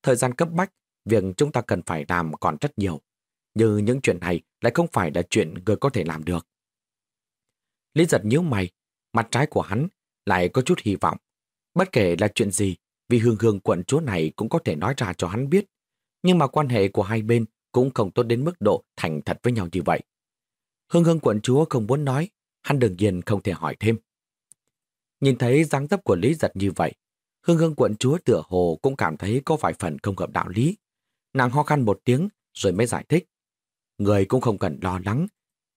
Thời gian cấp bách, việc chúng ta cần phải làm còn rất nhiều. Nhưng những chuyện này lại không phải là chuyện người có thể làm được. Lý giật nhíu mày, mặt trái của hắn lại có chút hy vọng. Bất kể là chuyện gì, vì hương hương quận chúa này cũng có thể nói ra cho hắn biết. Nhưng mà quan hệ của hai bên cũng không tốt đến mức độ thành thật với nhau như vậy. Hương hương quận chúa không muốn nói, hắn đương nhiên không thể hỏi thêm. Nhìn thấy dáng dấp của Lý Giật như vậy, Hương Hương quận chúa tựa hồ cũng cảm thấy có vài phần không hợp đạo lý. Nàng ho khăn một tiếng rồi mới giải thích. Người cũng không cần lo lắng.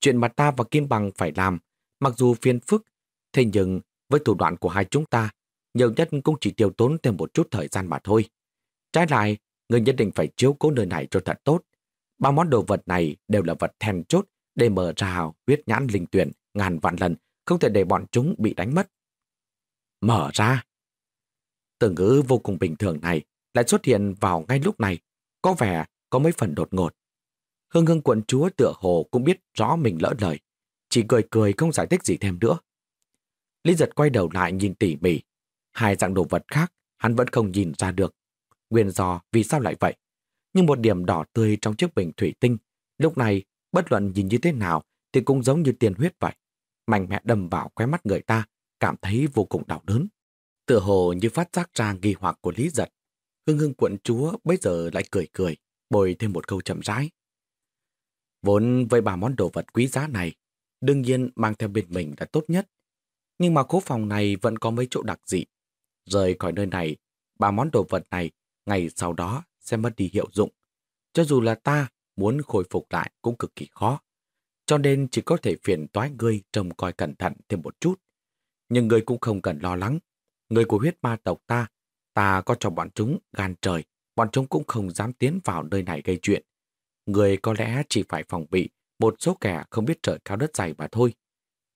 Chuyện mà ta và Kim Bằng phải làm, mặc dù phiền phức, thế nhưng với thủ đoạn của hai chúng ta, nhiều nhất cũng chỉ tiêu tốn thêm một chút thời gian mà thôi. Trái lại, người nhất định phải chiếu cố nơi này cho thật tốt. Ba món đồ vật này đều là vật then chốt để mở ra huyết nhãn linh tuyển ngàn vạn lần, không thể để bọn chúng bị đánh mất mở ra. Từ ngữ vô cùng bình thường này lại xuất hiện vào ngay lúc này, có vẻ có mấy phần đột ngột. Hương hương quận chúa tựa hồ cũng biết rõ mình lỡ lời, chỉ cười cười không giải thích gì thêm nữa. Lý giật quay đầu lại nhìn tỉ mỉ, hai dạng đồ vật khác hắn vẫn không nhìn ra được. Nguyên do vì sao lại vậy? Nhưng một điểm đỏ tươi trong chiếc bình thủy tinh, lúc này bất luận nhìn như thế nào thì cũng giống như tiền huyết vậy. Mạnh mẽ đâm vào khóe mắt người ta, cảm thấy vô cùng đau đớn. Tựa hồ như phát giác ra nghi hoặc của Lý Giật. Hưng hưng quận chúa bây giờ lại cười cười, bồi thêm một câu chậm rãi. Vốn với ba món đồ vật quý giá này, đương nhiên mang theo bên mình là tốt nhất. Nhưng mà cố phòng này vẫn có mấy chỗ đặc dị. Rời khỏi nơi này, ba món đồ vật này ngày sau đó sẽ mất đi hiệu dụng. Cho dù là ta muốn khôi phục lại cũng cực kỳ khó. Cho nên chỉ có thể phiền toái ngươi trông coi cẩn thận thêm một chút. Nhưng ngươi cũng không cần lo lắng. Người của huyết ma tộc ta, ta có cho bọn chúng gan trời, bọn chúng cũng không dám tiến vào nơi này gây chuyện. Người có lẽ chỉ phải phòng bị một số kẻ không biết trời cao đất dày mà thôi.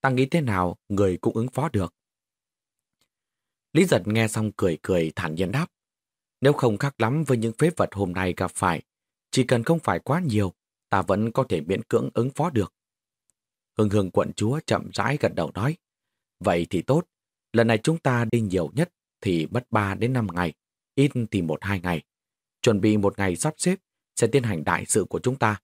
Ta nghĩ thế nào, người cũng ứng phó được. Lý giật nghe xong cười cười thản nhiên đáp. Nếu không khác lắm với những phế vật hôm nay gặp phải, chỉ cần không phải quá nhiều, ta vẫn có thể miễn cưỡng ứng phó được. Hưng hưng quận chúa chậm rãi gật đầu nói. Vậy thì tốt, lần này chúng ta đi nhiều nhất thì mất 3 đến 5 ngày, ít thì 1-2 ngày. Chuẩn bị một ngày sắp xếp sẽ tiến hành đại sự của chúng ta.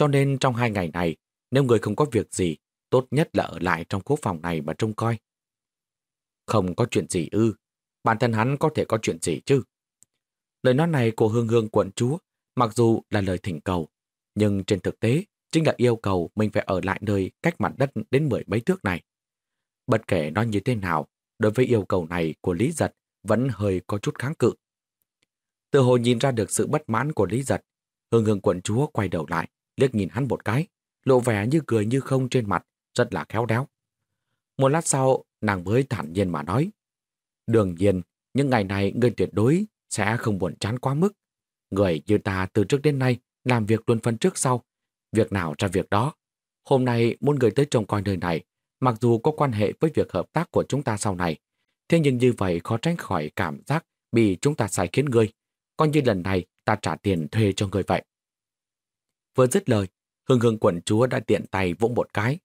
Cho nên trong hai ngày này, nếu người không có việc gì, tốt nhất là ở lại trong cố phòng này mà trông coi. Không có chuyện gì ư, bản thân hắn có thể có chuyện gì chứ. Lời nói này của Hương Hương quận chúa, mặc dù là lời thỉnh cầu, nhưng trên thực tế chính là yêu cầu mình phải ở lại nơi cách mặt đất đến mười mấy thước này. Bất kể nói như thế nào, đối với yêu cầu này của Lý Giật vẫn hơi có chút kháng cự. Từ hồ nhìn ra được sự bất mãn của Lý Giật, Hương Hương quận chúa quay đầu lại, liếc nhìn hắn một cái, lộ vẻ như cười như không trên mặt, rất là khéo đéo. Một lát sau, nàng mới thản nhiên mà nói. Đương nhiên, những ngày này người tuyệt đối sẽ không buồn chán quá mức. Người như ta từ trước đến nay làm việc luôn phân trước sau. Việc nào ra việc đó. Hôm nay muốn người tới trông coi nơi này, mặc dù có quan hệ với việc hợp tác của chúng ta sau này, thế nhưng như vậy khó tránh khỏi cảm giác bị chúng ta sai khiến người. Coi như lần này ta trả tiền thuê cho người vậy. Vừa dứt lời, hương hương quận chúa đã tiện tay vỗ một cái.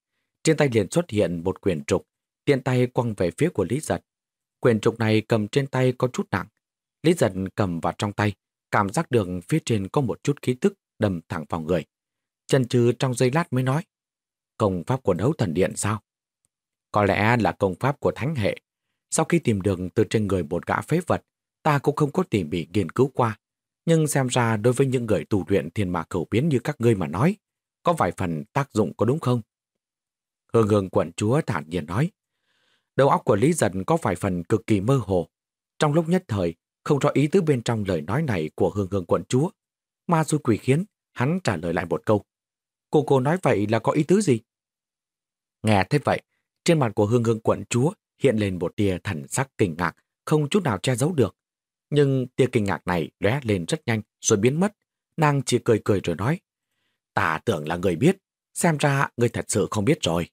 Trên tay liền xuất hiện một quyển trục, tiện tay quăng về phía của Lý Giật. Quyển trục này cầm trên tay có chút nặng. Lý Giật cầm vào trong tay, cảm giác được phía trên có một chút khí tức đầm thẳng vào người. Chân trừ trong giây lát mới nói, công pháp của đấu thần điện sao? Có lẽ là công pháp của thánh hệ. Sau khi tìm được từ trên người một gã phế vật, ta cũng không có tỉ mỉ nghiên cứu qua. Nhưng xem ra đối với những người tù luyện thiên mã cầu biến như các ngươi mà nói, có vài phần tác dụng có đúng không? Hương hương quận chúa thản nhiên nói. Đầu óc của Lý Dân có vài phần cực kỳ mơ hồ. Trong lúc nhất thời, không rõ ý tứ bên trong lời nói này của hương hương quận chúa. Ma du quỷ khiến, hắn trả lời lại một câu. Cô cô nói vậy là có ý tứ gì? Nghe thế vậy, trên mặt của hương hương quận chúa hiện lên một tia thần sắc kinh ngạc, không chút nào che giấu được. Nhưng tia kinh ngạc này lóe lên rất nhanh rồi biến mất. Nàng chỉ cười cười rồi nói. Ta tưởng là người biết, xem ra người thật sự không biết rồi.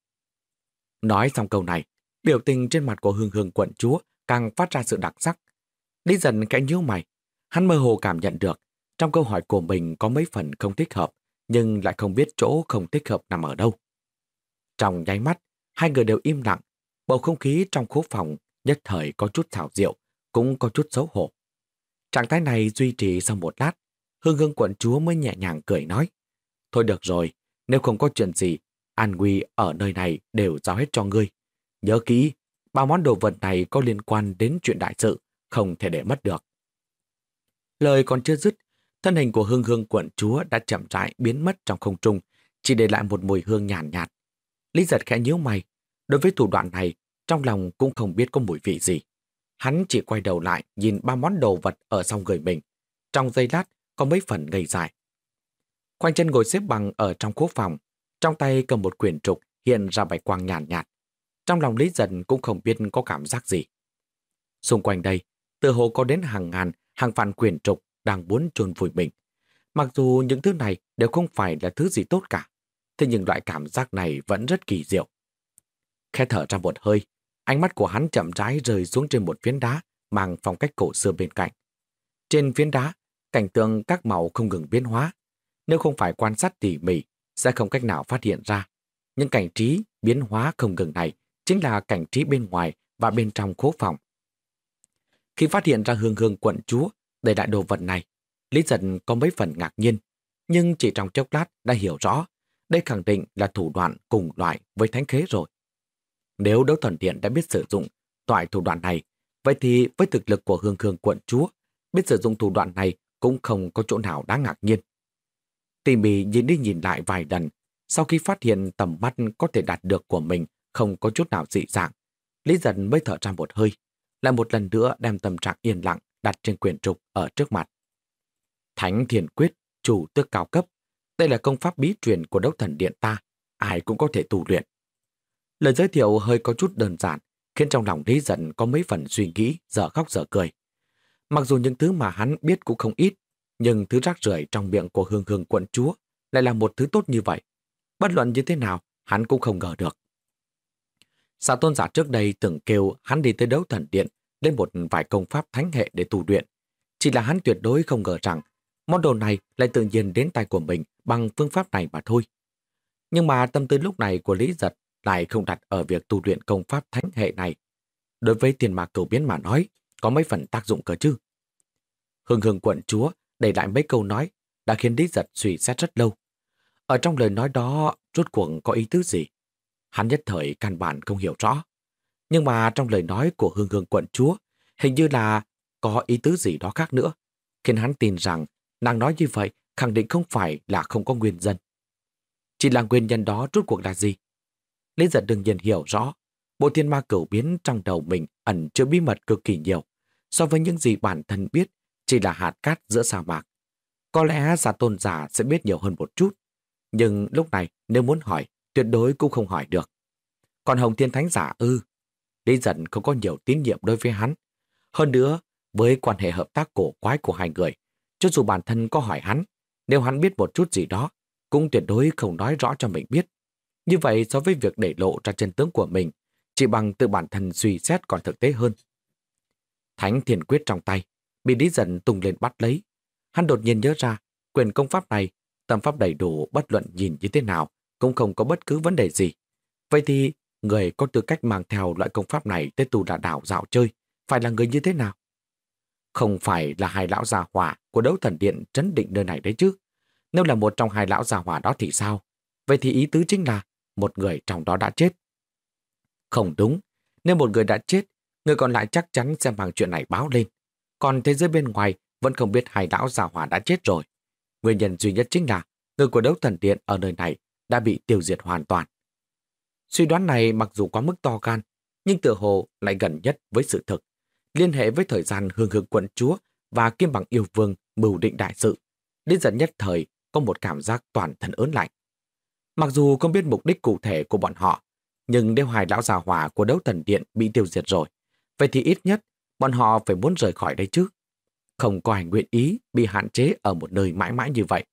Nói xong câu này, biểu tình trên mặt của hương hương quận chúa càng phát ra sự đặc sắc. Lý dần kẽ nhíu mày, hắn mơ hồ cảm nhận được trong câu hỏi của mình có mấy phần không thích hợp, nhưng lại không biết chỗ không thích hợp nằm ở đâu. Trong nháy mắt, hai người đều im lặng, bầu không khí trong khu phòng nhất thời có chút thảo diệu, cũng có chút xấu hổ. Trạng thái này duy trì sau một lát, hương hương quận chúa mới nhẹ nhàng cười nói. Thôi được rồi, nếu không có chuyện gì, an nguy ở nơi này đều giao hết cho ngươi. Nhớ kỹ, ba món đồ vật này có liên quan đến chuyện đại sự, không thể để mất được. Lời còn chưa dứt, thân hình của hương hương quận chúa đã chậm rãi biến mất trong không trung, chỉ để lại một mùi hương nhàn nhạt, nhạt. Lý giật khẽ nhíu mày, đối với thủ đoạn này, trong lòng cũng không biết có mùi vị gì. Hắn chỉ quay đầu lại nhìn ba món đồ vật ở sau người mình. Trong giây lát, có mấy phần ngây dài. Khoanh chân ngồi xếp bằng ở trong khu phòng, trong tay cầm một quyển trục hiện ra bạch quang nhàn nhạt, nhạt. Trong lòng Lý Dần cũng không biết có cảm giác gì. Xung quanh đây, từ hồ có đến hàng ngàn, hàng vạn quyển trục đang muốn chôn vùi mình. Mặc dù những thứ này đều không phải là thứ gì tốt cả, thế nhưng loại cảm giác này vẫn rất kỳ diệu. Khẽ thở ra một hơi, ánh mắt của hắn chậm rãi rơi xuống trên một phiến đá mang phong cách cổ xưa bên cạnh. Trên phiến đá, cảnh tượng các màu không ngừng biến hóa. Nếu không phải quan sát tỉ mỉ, sẽ không cách nào phát hiện ra. Những cảnh trí biến hóa không ngừng này chính là cảnh trí bên ngoài và bên trong khố phòng. Khi phát hiện ra hương hương quận chúa để đại đồ vật này, Lý Dân có mấy phần ngạc nhiên, nhưng chỉ trong chốc lát đã hiểu rõ đây khẳng định là thủ đoạn cùng loại với thánh khế rồi. Nếu đấu thần điện đã biết sử dụng loại thủ đoạn này, Vậy thì với thực lực của hương hương quận chúa, biết sử dụng thủ đoạn này cũng không có chỗ nào đáng ngạc nhiên. Tỉ mỉ nhìn đi nhìn lại vài lần, sau khi phát hiện tầm mắt có thể đạt được của mình không có chút nào dị dạng, Lý Dân mới thở ra một hơi, lại một lần nữa đem tâm trạng yên lặng đặt trên quyển trục ở trước mặt. Thánh Thiền Quyết, chủ tước cao cấp, đây là công pháp bí truyền của đấu thần điện ta, ai cũng có thể tu luyện. Lời giới thiệu hơi có chút đơn giản, khiến trong lòng Lý Dận có mấy phần suy nghĩ, dở khóc dở cười. Mặc dù những thứ mà hắn biết cũng không ít, nhưng thứ rác rưởi trong miệng của hương hương quận chúa lại là một thứ tốt như vậy. Bất luận như thế nào, hắn cũng không ngờ được. Xã tôn giả trước đây từng kêu hắn đi tới đấu thần điện lên một vài công pháp thánh hệ để tu luyện. Chỉ là hắn tuyệt đối không ngờ rằng món đồ này lại tự nhiên đến tay của mình bằng phương pháp này mà thôi. Nhưng mà tâm tư lúc này của Lý Giật lại không đặt ở việc tu luyện công pháp thánh hệ này. Đối với tiền mạc cầu biến mà nói, có mấy phần tác dụng cơ chứ. Hưng hưng quận chúa để lại mấy câu nói đã khiến Lý Giật suy xét rất lâu. Ở trong lời nói đó, rốt cuộc có ý tứ gì? Hắn nhất thời căn bản không hiểu rõ. Nhưng mà trong lời nói của hương hương quận chúa, hình như là có ý tứ gì đó khác nữa, khiến hắn tin rằng nàng nói như vậy khẳng định không phải là không có nguyên dân. Chỉ là nguyên nhân đó rốt cuộc là gì? Lý giật đương nhiên hiểu rõ, bộ thiên ma cửu biến trong đầu mình ẩn chứa bí mật cực kỳ nhiều, so với những gì bản thân biết chỉ là hạt cát giữa sa mạc. Có lẽ giả tôn giả sẽ biết nhiều hơn một chút, nhưng lúc này nếu muốn hỏi, tuyệt đối cũng không hỏi được. Còn Hồng Thiên Thánh giả ư, Lý giật không có nhiều tín nhiệm đối với hắn. Hơn nữa, với quan hệ hợp tác cổ quái của hai người, cho dù bản thân có hỏi hắn, nếu hắn biết một chút gì đó, cũng tuyệt đối không nói rõ cho mình biết. Như vậy so với việc để lộ ra chân tướng của mình, chỉ bằng tự bản thân suy xét còn thực tế hơn. Thánh thiền quyết trong tay, bị Lý dần tung lên bắt lấy. Hắn đột nhiên nhớ ra, quyền công pháp này, tâm pháp đầy đủ bất luận nhìn như thế nào, cũng không có bất cứ vấn đề gì. Vậy thì người có tư cách mang theo loại công pháp này tới tù đà đảo dạo chơi, phải là người như thế nào? Không phải là hai lão già hỏa của đấu thần điện trấn định nơi này đấy chứ. Nếu là một trong hai lão già hỏa đó thì sao? Vậy thì ý tứ chính là một người trong đó đã chết. Không đúng, nếu một người đã chết, người còn lại chắc chắn sẽ mang chuyện này báo lên. Còn thế giới bên ngoài vẫn không biết hai lão già hỏa đã chết rồi. Nguyên nhân duy nhất chính là người của đấu thần điện ở nơi này đã bị tiêu diệt hoàn toàn. Suy đoán này mặc dù quá mức to gan, nhưng tựa hồ lại gần nhất với sự thực. Liên hệ với thời gian hương hương quận chúa và kim bằng yêu vương mưu định đại sự. Đến dần nhất thời có một cảm giác toàn thân ớn lạnh. Mặc dù không biết mục đích cụ thể của bọn họ, nhưng nếu hai lão già hỏa của đấu thần điện bị tiêu diệt rồi, vậy thì ít nhất bọn họ phải muốn rời khỏi đây chứ. Không có ai nguyện ý bị hạn chế ở một nơi mãi mãi như vậy,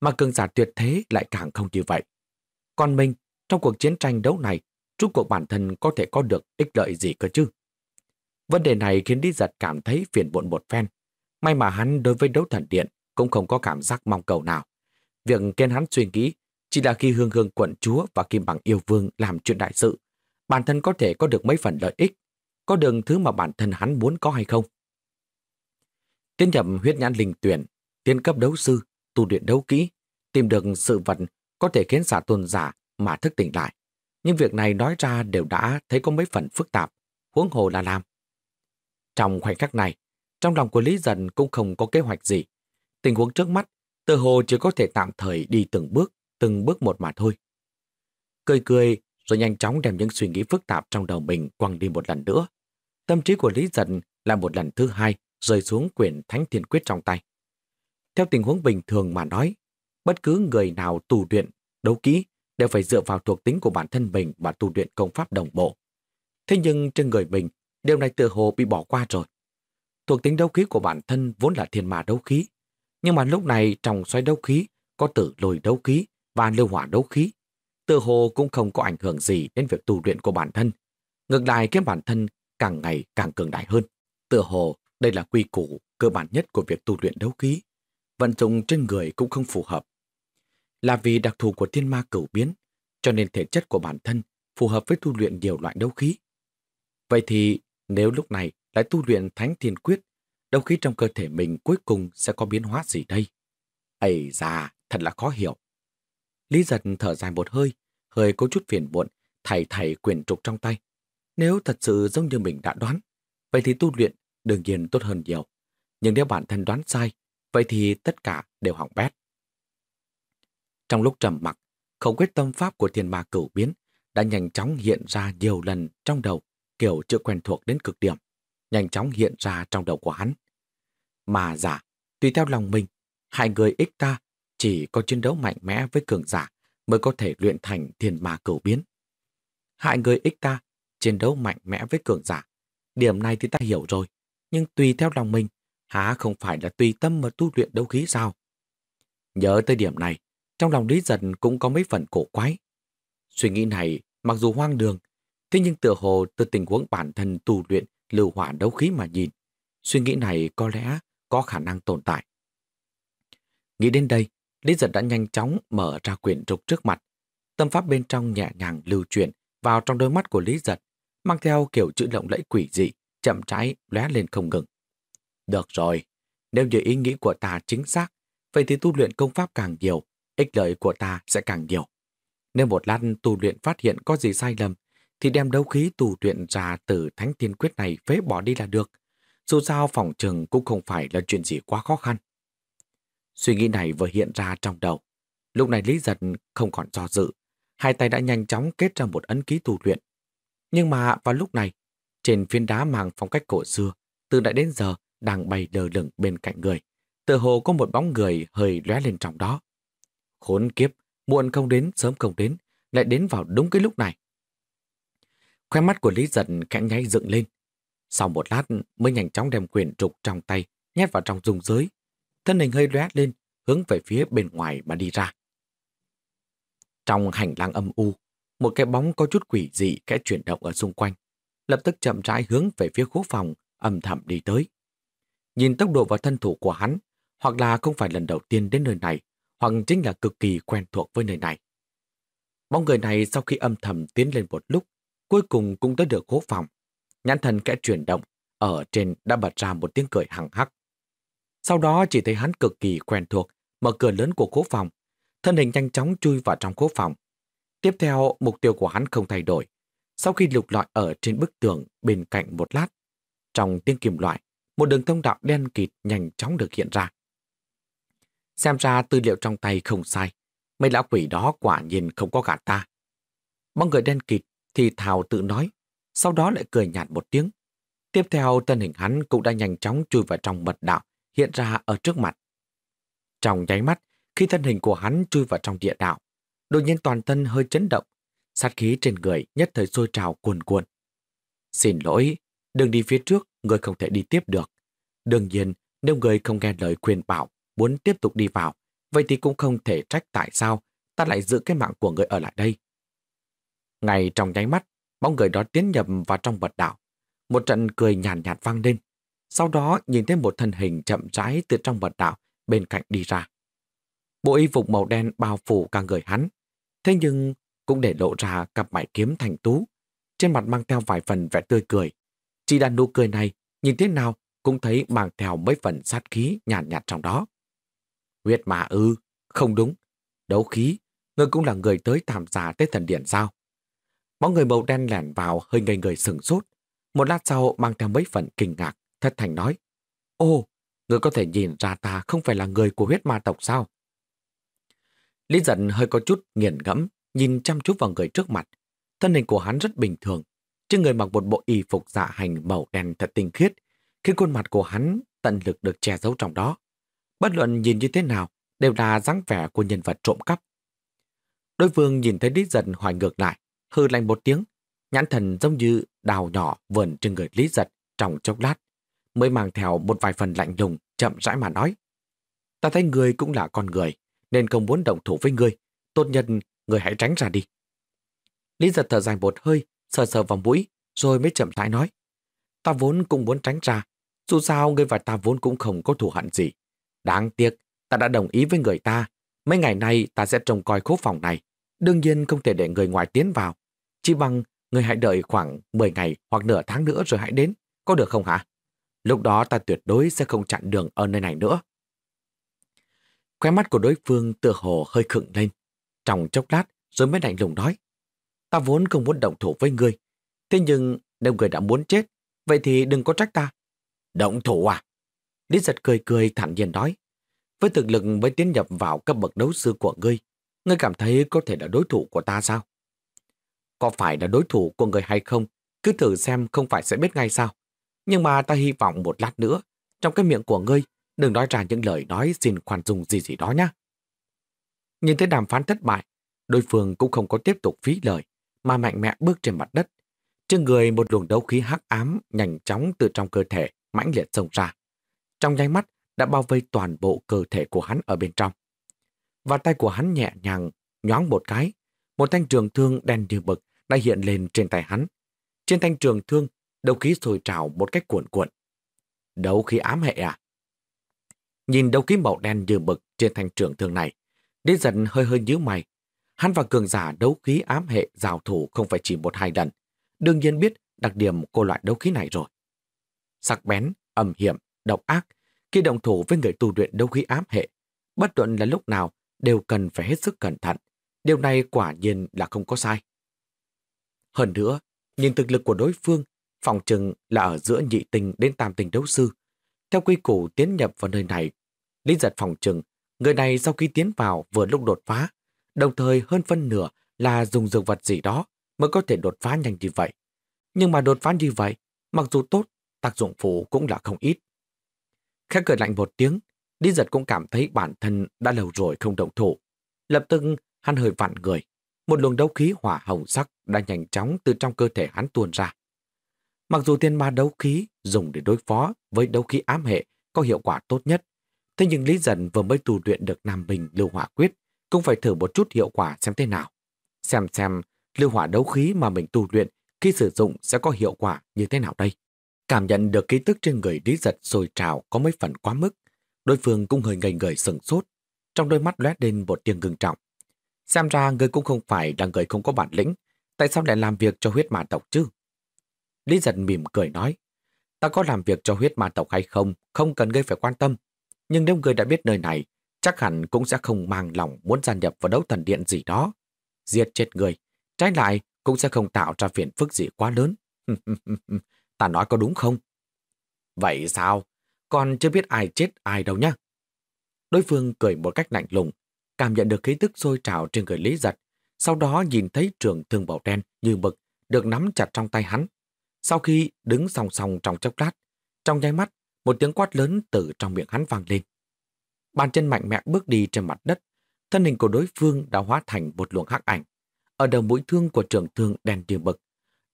mà cường giả tuyệt thế lại càng không như vậy. Còn mình, trong cuộc chiến tranh đấu này, rút cuộc bản thân có thể có được ích lợi gì cơ chứ? Vấn đề này khiến Lý Giật cảm thấy phiền muộn một phen. May mà hắn đối với đấu thần điện cũng không có cảm giác mong cầu nào. Việc khiến hắn suy nghĩ chỉ là khi hương hương quận chúa và kim bằng yêu vương làm chuyện đại sự, bản thân có thể có được mấy phần lợi ích, có đường thứ mà bản thân hắn muốn có hay không. Tiến nhập huyết nhãn linh tuyển, tiến cấp đấu sư, tu luyện đấu kỹ, tìm được sự vật có thể khiến giả tôn giả mà thức tỉnh lại. Nhưng việc này nói ra đều đã thấy có mấy phần phức tạp, huống hồ là làm. Trong khoảnh khắc này, trong lòng của Lý Dần cũng không có kế hoạch gì. Tình huống trước mắt, tự hồ chỉ có thể tạm thời đi từng bước, từng bước một mà thôi. Cười cười, rồi nhanh chóng đem những suy nghĩ phức tạp trong đầu mình quăng đi một lần nữa. Tâm trí của Lý Dần là một lần thứ hai rơi xuống quyển Thánh Thiên Quyết trong tay. Theo tình huống bình thường mà nói, bất cứ người nào tù luyện, đấu kỹ đều phải dựa vào thuộc tính của bản thân mình và tu luyện công pháp đồng bộ. Thế nhưng trên người mình, điều này tự hồ bị bỏ qua rồi. Thuộc tính đấu khí của bản thân vốn là thiên mà đấu khí. Nhưng mà lúc này trong xoay đấu khí có tử lùi đấu khí và lưu hỏa đấu khí. Tự hồ cũng không có ảnh hưởng gì đến việc tu luyện của bản thân. Ngược lại khiến bản thân càng ngày càng cường đại hơn. Tự hồ đây là quy củ cơ bản nhất của việc tu luyện đấu khí. Vận dụng trên người cũng không phù hợp. Là vì đặc thù của thiên ma cửu biến, cho nên thể chất của bản thân phù hợp với tu luyện nhiều loại đấu khí. Vậy thì nếu lúc này lại tu luyện thánh thiên quyết, đấu khí trong cơ thể mình cuối cùng sẽ có biến hóa gì đây? Ây da, thật là khó hiểu. Lý giật thở dài một hơi, hơi có chút phiền muộn, thảy thảy quyền trục trong tay. Nếu thật sự giống như mình đã đoán, vậy thì tu luyện đương nhiên tốt hơn nhiều. Nhưng nếu bản thân đoán sai, vậy thì tất cả đều hỏng bét. Trong lúc trầm mặc, khẩu quyết tâm pháp của thiên ma cửu biến đã nhanh chóng hiện ra nhiều lần trong đầu, kiểu chữ quen thuộc đến cực điểm, nhanh chóng hiện ra trong đầu của hắn. Mà giả, tùy theo lòng mình, hai người ích ta chỉ có chiến đấu mạnh mẽ với cường giả mới có thể luyện thành thiên ma cửu biến. hại người ích ta chiến đấu mạnh mẽ với cường giả. Điểm này thì ta hiểu rồi, nhưng tùy theo lòng mình, há không phải là tùy tâm mà tu luyện đấu khí sao? Nhớ tới điểm này, trong lòng Lý dần cũng có mấy phần cổ quái. Suy nghĩ này, mặc dù hoang đường, thế nhưng tựa hồ từ tình huống bản thân tu luyện lưu hỏa đấu khí mà nhìn, suy nghĩ này có lẽ có khả năng tồn tại. Nghĩ đến đây, Lý Giật đã nhanh chóng mở ra quyển trục trước mặt. Tâm pháp bên trong nhẹ nhàng lưu chuyển vào trong đôi mắt của Lý Giật, mang theo kiểu chữ lộng lẫy quỷ dị, chậm rãi lóe lên không ngừng. Được rồi, nếu như ý nghĩ của ta chính xác, vậy thì tu luyện công pháp càng nhiều, ích lợi của ta sẽ càng nhiều. Nếu một lát tu luyện phát hiện có gì sai lầm, thì đem đấu khí tu luyện ra từ thánh tiên quyết này phế bỏ đi là được. Dù sao phòng trường cũng không phải là chuyện gì quá khó khăn. Suy nghĩ này vừa hiện ra trong đầu. Lúc này Lý Giật không còn do dự. Hai tay đã nhanh chóng kết ra một ấn ký tu luyện. Nhưng mà vào lúc này, trên phiến đá mang phong cách cổ xưa, từ đã đến giờ đang bay lờ lửng bên cạnh người. Tựa hồ có một bóng người hơi lóe lên trong đó. Khốn kiếp, muộn không đến, sớm không đến, lại đến vào đúng cái lúc này. Khoe mắt của Lý Giật khẽ nháy dựng lên. Sau một lát mới nhanh chóng đem quyền trục trong tay, nhét vào trong dung giới. Thân hình hơi lóe lên, hướng về phía bên ngoài mà đi ra. Trong hành lang âm u, một cái bóng có chút quỷ dị kẽ chuyển động ở xung quanh, lập tức chậm rãi hướng về phía khu phòng, âm thầm đi tới. Nhìn tốc độ và thân thủ của hắn, hoặc là không phải lần đầu tiên đến nơi này, hoặc chính là cực kỳ quen thuộc với nơi này. Bóng người này sau khi âm thầm tiến lên một lúc, cuối cùng cũng tới được khu phòng. Nhãn thần kẽ chuyển động, ở trên đã bật ra một tiếng cười hằng hắc. Sau đó chỉ thấy hắn cực kỳ quen thuộc, mở cửa lớn của cố phòng. Thân hình nhanh chóng chui vào trong cố phòng. Tiếp theo, mục tiêu của hắn không thay đổi. Sau khi lục lọi ở trên bức tường bên cạnh một lát, trong tiếng kim loại, một đường thông đạo đen kịt nhanh chóng được hiện ra. Xem ra tư liệu trong tay không sai. Mấy lão quỷ đó quả nhiên không có gạt ta. Bóng người đen kịt thì thào tự nói, sau đó lại cười nhạt một tiếng. Tiếp theo thân hình hắn cũng đã nhanh chóng chui vào trong mật đạo hiện ra ở trước mặt. Trong nháy mắt, khi thân hình của hắn chui vào trong địa đạo, đột nhiên toàn thân hơi chấn động, sát khí trên người nhất thời sôi trào cuồn cuộn. Xin lỗi, đường đi phía trước, người không thể đi tiếp được. Đương nhiên, nếu người không nghe lời khuyên bảo, muốn tiếp tục đi vào, vậy thì cũng không thể trách tại sao ta lại giữ cái mạng của người ở lại đây. Ngay trong nháy mắt, bóng người đó tiến nhập vào trong bật đảo. Một trận cười nhàn nhạt, nhạt vang lên. Sau đó nhìn thấy một thân hình chậm rãi từ trong mật đạo bên cạnh đi ra. Bộ y phục màu đen bao phủ cả người hắn. Thế nhưng cũng để lộ ra cặp mải kiếm thành tú. Trên mặt mang theo vài phần vẻ tươi cười. Chỉ đàn nụ cười này, nhìn thế nào cũng thấy mang theo mấy phần sát khí nhàn nhạt, nhạt trong đó. Huyết mà ư, không đúng. Đấu khí, người cũng là người tới tham gia Tết Thần Điện sao? Bóng người màu đen lẻn vào hơi ngây người sừng sốt. Một lát sau mang theo mấy phần kinh ngạc, thất thành nói. Ô, người có thể nhìn ra ta không phải là người của huyết ma tộc sao? Lý giận hơi có chút nghiền ngẫm, nhìn chăm chút vào người trước mặt. Thân hình của hắn rất bình thường, trên người mặc một bộ y phục dạ hành màu đen thật tinh khiết, khi khuôn mặt của hắn tận lực được che giấu trong đó. Bất luận nhìn như thế nào, đều là dáng vẻ của nhân vật trộm cắp. Đối phương nhìn thấy Lý Giật hoài ngược lại, hư lạnh một tiếng, nhãn thần giống như đào nhỏ vườn trên người Lý Giật trong chốc lát, mới mang theo một vài phần lạnh lùng, chậm rãi mà nói. Ta thấy người cũng là con người, nên không muốn động thủ với người. Tốt nhất, người hãy tránh ra đi. Lý giật thở dài một hơi, sờ sờ vào mũi, rồi mới chậm rãi nói. Ta vốn cũng muốn tránh ra, dù sao người và ta vốn cũng không có thù hận gì. Đáng tiếc, ta đã đồng ý với người ta. Mấy ngày nay ta sẽ trông coi khố phòng này. Đương nhiên không thể để người ngoài tiến vào. Chỉ bằng người hãy đợi khoảng 10 ngày hoặc nửa tháng nữa rồi hãy đến. Có được không hả? Lúc đó ta tuyệt đối sẽ không chặn đường ở nơi này nữa. Khóe mắt của đối phương tựa hồ hơi khựng lên. Trong chốc lát rồi mới lạnh lùng nói. Ta vốn không muốn động thủ với ngươi. Thế nhưng nếu người đã muốn chết Vậy thì đừng có trách ta. Động thủ à? Lý giật cười cười thản nhiên nói. Với thực lực mới tiến nhập vào cấp bậc đấu sư của ngươi, ngươi cảm thấy có thể là đối thủ của ta sao? Có phải là đối thủ của người hay không, cứ thử xem không phải sẽ biết ngay sao. Nhưng mà ta hy vọng một lát nữa, trong cái miệng của ngươi, đừng nói ra những lời nói xin khoan dung gì gì đó nhá. Nhìn thấy đàm phán thất bại, đối phương cũng không có tiếp tục phí lời, mà mạnh mẽ bước trên mặt đất. Trên người một luồng đấu khí hắc ám nhanh chóng từ trong cơ thể mãnh liệt xông ra. Trong nháy mắt đã bao vây toàn bộ cơ thể của hắn ở bên trong. Và tay của hắn nhẹ nhàng nhoáng một cái, một thanh trường thương đen như bực đã hiện lên trên tay hắn. Trên thanh trường thương, đấu khí sôi trào một cách cuộn cuộn. Đấu khí ám hệ à? Nhìn đấu khí màu đen như bực trên thanh trường thương này, đến giận hơi hơi nhíu mày. Hắn và cường giả đấu khí ám hệ giao thủ không phải chỉ một hai lần. Đương nhiên biết đặc điểm của loại đấu khí này rồi. Sắc bén, âm hiểm, độc ác, khi động thủ với người tu luyện đấu khí ám hệ, bất luận là lúc nào đều cần phải hết sức cẩn thận. Điều này quả nhiên là không có sai. Hơn nữa, nhìn thực lực của đối phương, phòng trừng là ở giữa nhị tình đến tam tình đấu sư. Theo quy củ tiến nhập vào nơi này, Lý giật phòng trừng, người này sau khi tiến vào vừa lúc đột phá, đồng thời hơn phân nửa là dùng dược vật gì đó mới có thể đột phá nhanh như vậy. Nhưng mà đột phá như vậy, mặc dù tốt, tác dụng phụ cũng là không ít. Khẽ cười lạnh một tiếng, Lý giật cũng cảm thấy bản thân đã lâu rồi không động thủ. Lập tức hắn hơi vặn người, một luồng đấu khí hỏa hồng sắc đã nhanh chóng từ trong cơ thể hắn tuôn ra. Mặc dù tiên ma đấu khí dùng để đối phó với đấu khí ám hệ có hiệu quả tốt nhất, thế nhưng Lý Dần vừa mới tu luyện được Nam Bình Lưu Hỏa Quyết cũng phải thử một chút hiệu quả xem thế nào. Xem xem lưu hỏa đấu khí mà mình tu luyện khi sử dụng sẽ có hiệu quả như thế nào đây. Cảm nhận được ký tức trên người Lý Giật sôi trào có mấy phần quá mức, đối phương cũng hơi ngây người sừng sốt, trong đôi mắt lóe lên một tiếng ngừng trọng. Xem ra người cũng không phải là người không có bản lĩnh, tại sao lại làm việc cho huyết ma tộc chứ? Lý giật mỉm cười nói, ta có làm việc cho huyết ma tộc hay không, không cần ngươi phải quan tâm. Nhưng nếu ngươi đã biết nơi này, chắc hẳn cũng sẽ không mang lòng muốn gia nhập vào đấu thần điện gì đó. Giết chết người, trái lại cũng sẽ không tạo ra phiền phức gì quá lớn. ta nói có đúng không? Vậy sao? Còn chưa biết ai chết ai đâu nhá. Đối phương cười một cách lạnh lùng, cảm nhận được khí tức sôi trào trên người Lý Giật, sau đó nhìn thấy trường thương bầu đen như mực được nắm chặt trong tay hắn. Sau khi đứng song song trong chốc lát, trong nháy mắt, một tiếng quát lớn từ trong miệng hắn vang lên. Bàn chân mạnh mẽ bước đi trên mặt đất, thân hình của đối phương đã hóa thành một luồng hắc ảnh. Ở đầu mũi thương của trường thương đèn như bực,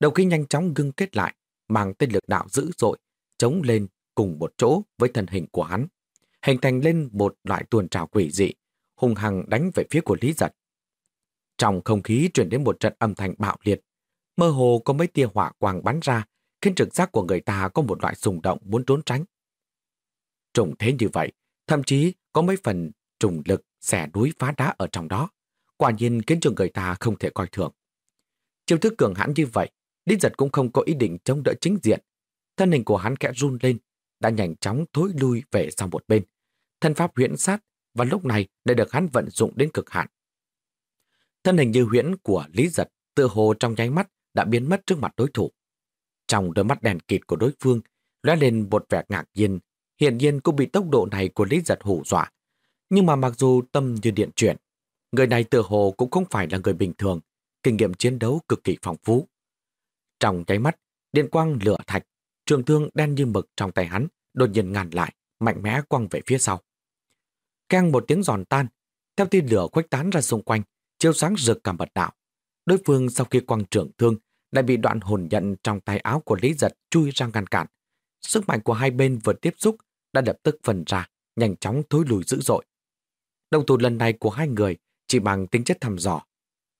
đầu khi nhanh chóng gưng kết lại, mang tên lực đạo dữ dội, chống lên cùng một chỗ với thân hình của hắn, hình thành lên một loại tuần trào quỷ dị, hung hăng đánh về phía của Lý Giật. Trong không khí truyền đến một trận âm thanh bạo liệt, mơ hồ có mấy tia hỏa quang bắn ra, khiến trực giác của người ta có một loại rung động muốn trốn tránh. Trùng thế như vậy, thậm chí có mấy phần trùng lực xẻ núi phá đá ở trong đó, quả nhiên khiến cho người ta không thể coi thường. Chiêu thức cường hãn như vậy, Lý Giật cũng không có ý định chống đỡ chính diện. Thân hình của hắn kẽ run lên, đã nhanh chóng thối lui về sang một bên. Thân pháp huyễn sát và lúc này đã được hắn vận dụng đến cực hạn. Thân hình như huyễn của Lý Giật tự hồ trong nháy mắt đã biến mất trước mặt đối thủ. Trong đôi mắt đèn kịt của đối phương lóe lên một vẻ ngạc nhiên, hiển nhiên cũng bị tốc độ này của Lý Giật hủ dọa. Nhưng mà mặc dù tâm như điện chuyển, người này tự hồ cũng không phải là người bình thường, kinh nghiệm chiến đấu cực kỳ phong phú. Trong nháy mắt, điện quang lửa thạch, trường thương đen như mực trong tay hắn, đột nhiên ngàn lại, mạnh mẽ quăng về phía sau. Keng một tiếng giòn tan, theo tia lửa khuếch tán ra xung quanh, chiếu sáng rực cả mật đạo. Đối phương sau khi quăng trưởng thương, lại bị đoạn hồn nhận trong tay áo của Lý Giật chui ra ngăn cản. Sức mạnh của hai bên vừa tiếp xúc đã lập tức phần ra, nhanh chóng thối lùi dữ dội. Đồng thủ lần này của hai người chỉ bằng tính chất thăm dò.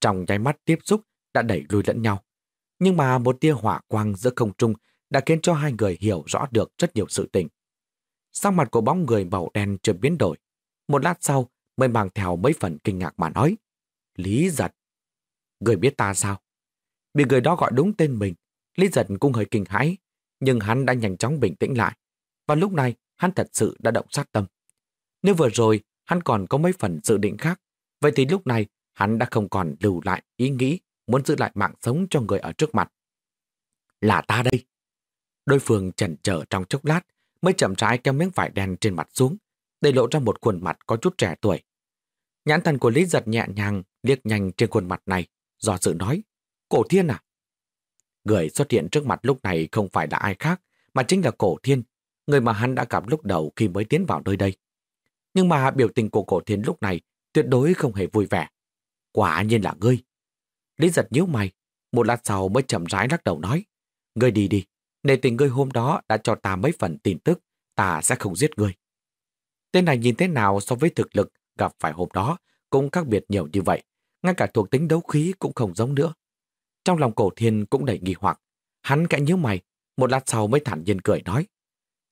Trong nháy mắt tiếp xúc đã đẩy lùi lẫn nhau. Nhưng mà một tia hỏa quang giữa không trung đã khiến cho hai người hiểu rõ được rất nhiều sự tình. Sang mặt của bóng người màu đen chợt biến đổi. Một lát sau mới mang theo mấy phần kinh ngạc mà nói. Lý giật. Người biết ta sao? Bị người đó gọi đúng tên mình, Lý giật cũng hơi kinh hãi, nhưng hắn đã nhanh chóng bình tĩnh lại. Và lúc này, hắn thật sự đã động sát tâm. Nếu vừa rồi, hắn còn có mấy phần dự định khác, vậy thì lúc này, hắn đã không còn lưu lại ý nghĩ muốn giữ lại mạng sống cho người ở trước mặt. Là ta đây. Đối phương chần chờ trong chốc lát mới chậm rãi kéo miếng vải đen trên mặt xuống, để lộ ra một khuôn mặt có chút trẻ tuổi. Nhãn thần của Lý giật nhẹ nhàng liếc nhanh trên khuôn mặt này, do sự nói, cổ thiên à? Người xuất hiện trước mặt lúc này không phải là ai khác, mà chính là cổ thiên, người mà hắn đã gặp lúc đầu khi mới tiến vào nơi đây. Nhưng mà biểu tình của cổ thiên lúc này tuyệt đối không hề vui vẻ. Quả nhiên là ngươi. Lý giật nhíu mày, một lát sau mới chậm rãi lắc đầu nói, ngươi đi đi, nề tình ngươi hôm đó đã cho ta mấy phần tin tức, ta sẽ không giết ngươi. Tên này nhìn thế nào so với thực lực gặp phải hôm đó cũng khác biệt nhiều như vậy, ngay cả thuộc tính đấu khí cũng không giống nữa. Trong lòng cổ thiên cũng đầy nghi hoặc, hắn kẽ nhíu mày, một lát sau mới thản nhiên cười nói.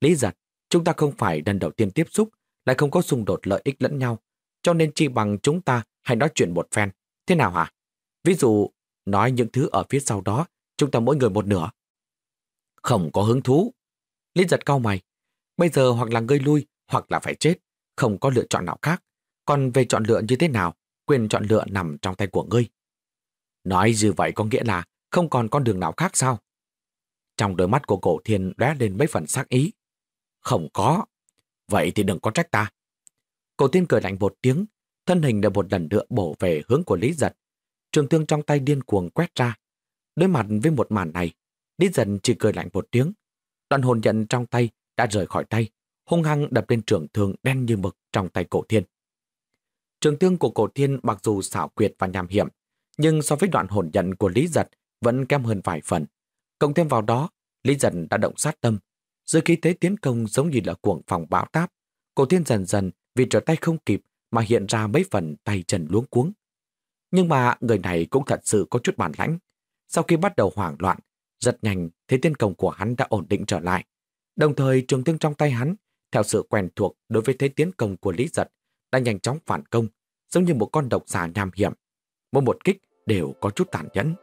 Lý giật, chúng ta không phải lần đầu tiên tiếp xúc, lại không có xung đột lợi ích lẫn nhau, cho nên chi bằng chúng ta hãy nói chuyện một phen. Thế nào hả? Ví dụ, nói những thứ ở phía sau đó, chúng ta mỗi người một nửa. Không có hứng thú. Lý giật cao mày. Bây giờ hoặc là ngươi lui, hoặc là phải chết. Không có lựa chọn nào khác. Còn về chọn lựa như thế nào, quyền chọn lựa nằm trong tay của ngươi. Nói như vậy có nghĩa là không còn con đường nào khác sao? Trong đôi mắt của cổ thiên lóe lên mấy phần sắc ý. Không có. Vậy thì đừng có trách ta. Cổ thiên cười lạnh một tiếng, thân hình đã một lần nữa bổ về hướng của Lý Giật. Trường thương trong tay điên cuồng quét ra. Đối mặt với một màn này, Lý Giật chỉ cười lạnh một tiếng. Đoạn hồn nhận trong tay đã rời khỏi tay, hung hăng đập lên trường thương đen như mực trong tay cổ thiên. Trường thương của cổ thiên mặc dù xảo quyệt và nham hiểm, nhưng so với đoạn hồn nhận của Lý Giật vẫn kém hơn vài phần. Cộng thêm vào đó, Lý Giật đã động sát tâm. Dưới khí thế tiến công giống như là cuồng phòng bão táp, cổ thiên dần dần vì trở tay không kịp mà hiện ra mấy phần tay chân luống cuống. Nhưng mà người này cũng thật sự có chút bản lãnh. Sau khi bắt đầu hoảng loạn, rất nhanh thế tiến công của hắn đã ổn định trở lại. Đồng thời trường thương trong tay hắn, theo sự quen thuộc đối với thế tiến công của Lý Giật, đã nhanh chóng phản công, giống như một con độc giả nham hiểm. Mỗi một kích đều có chút tàn nhẫn.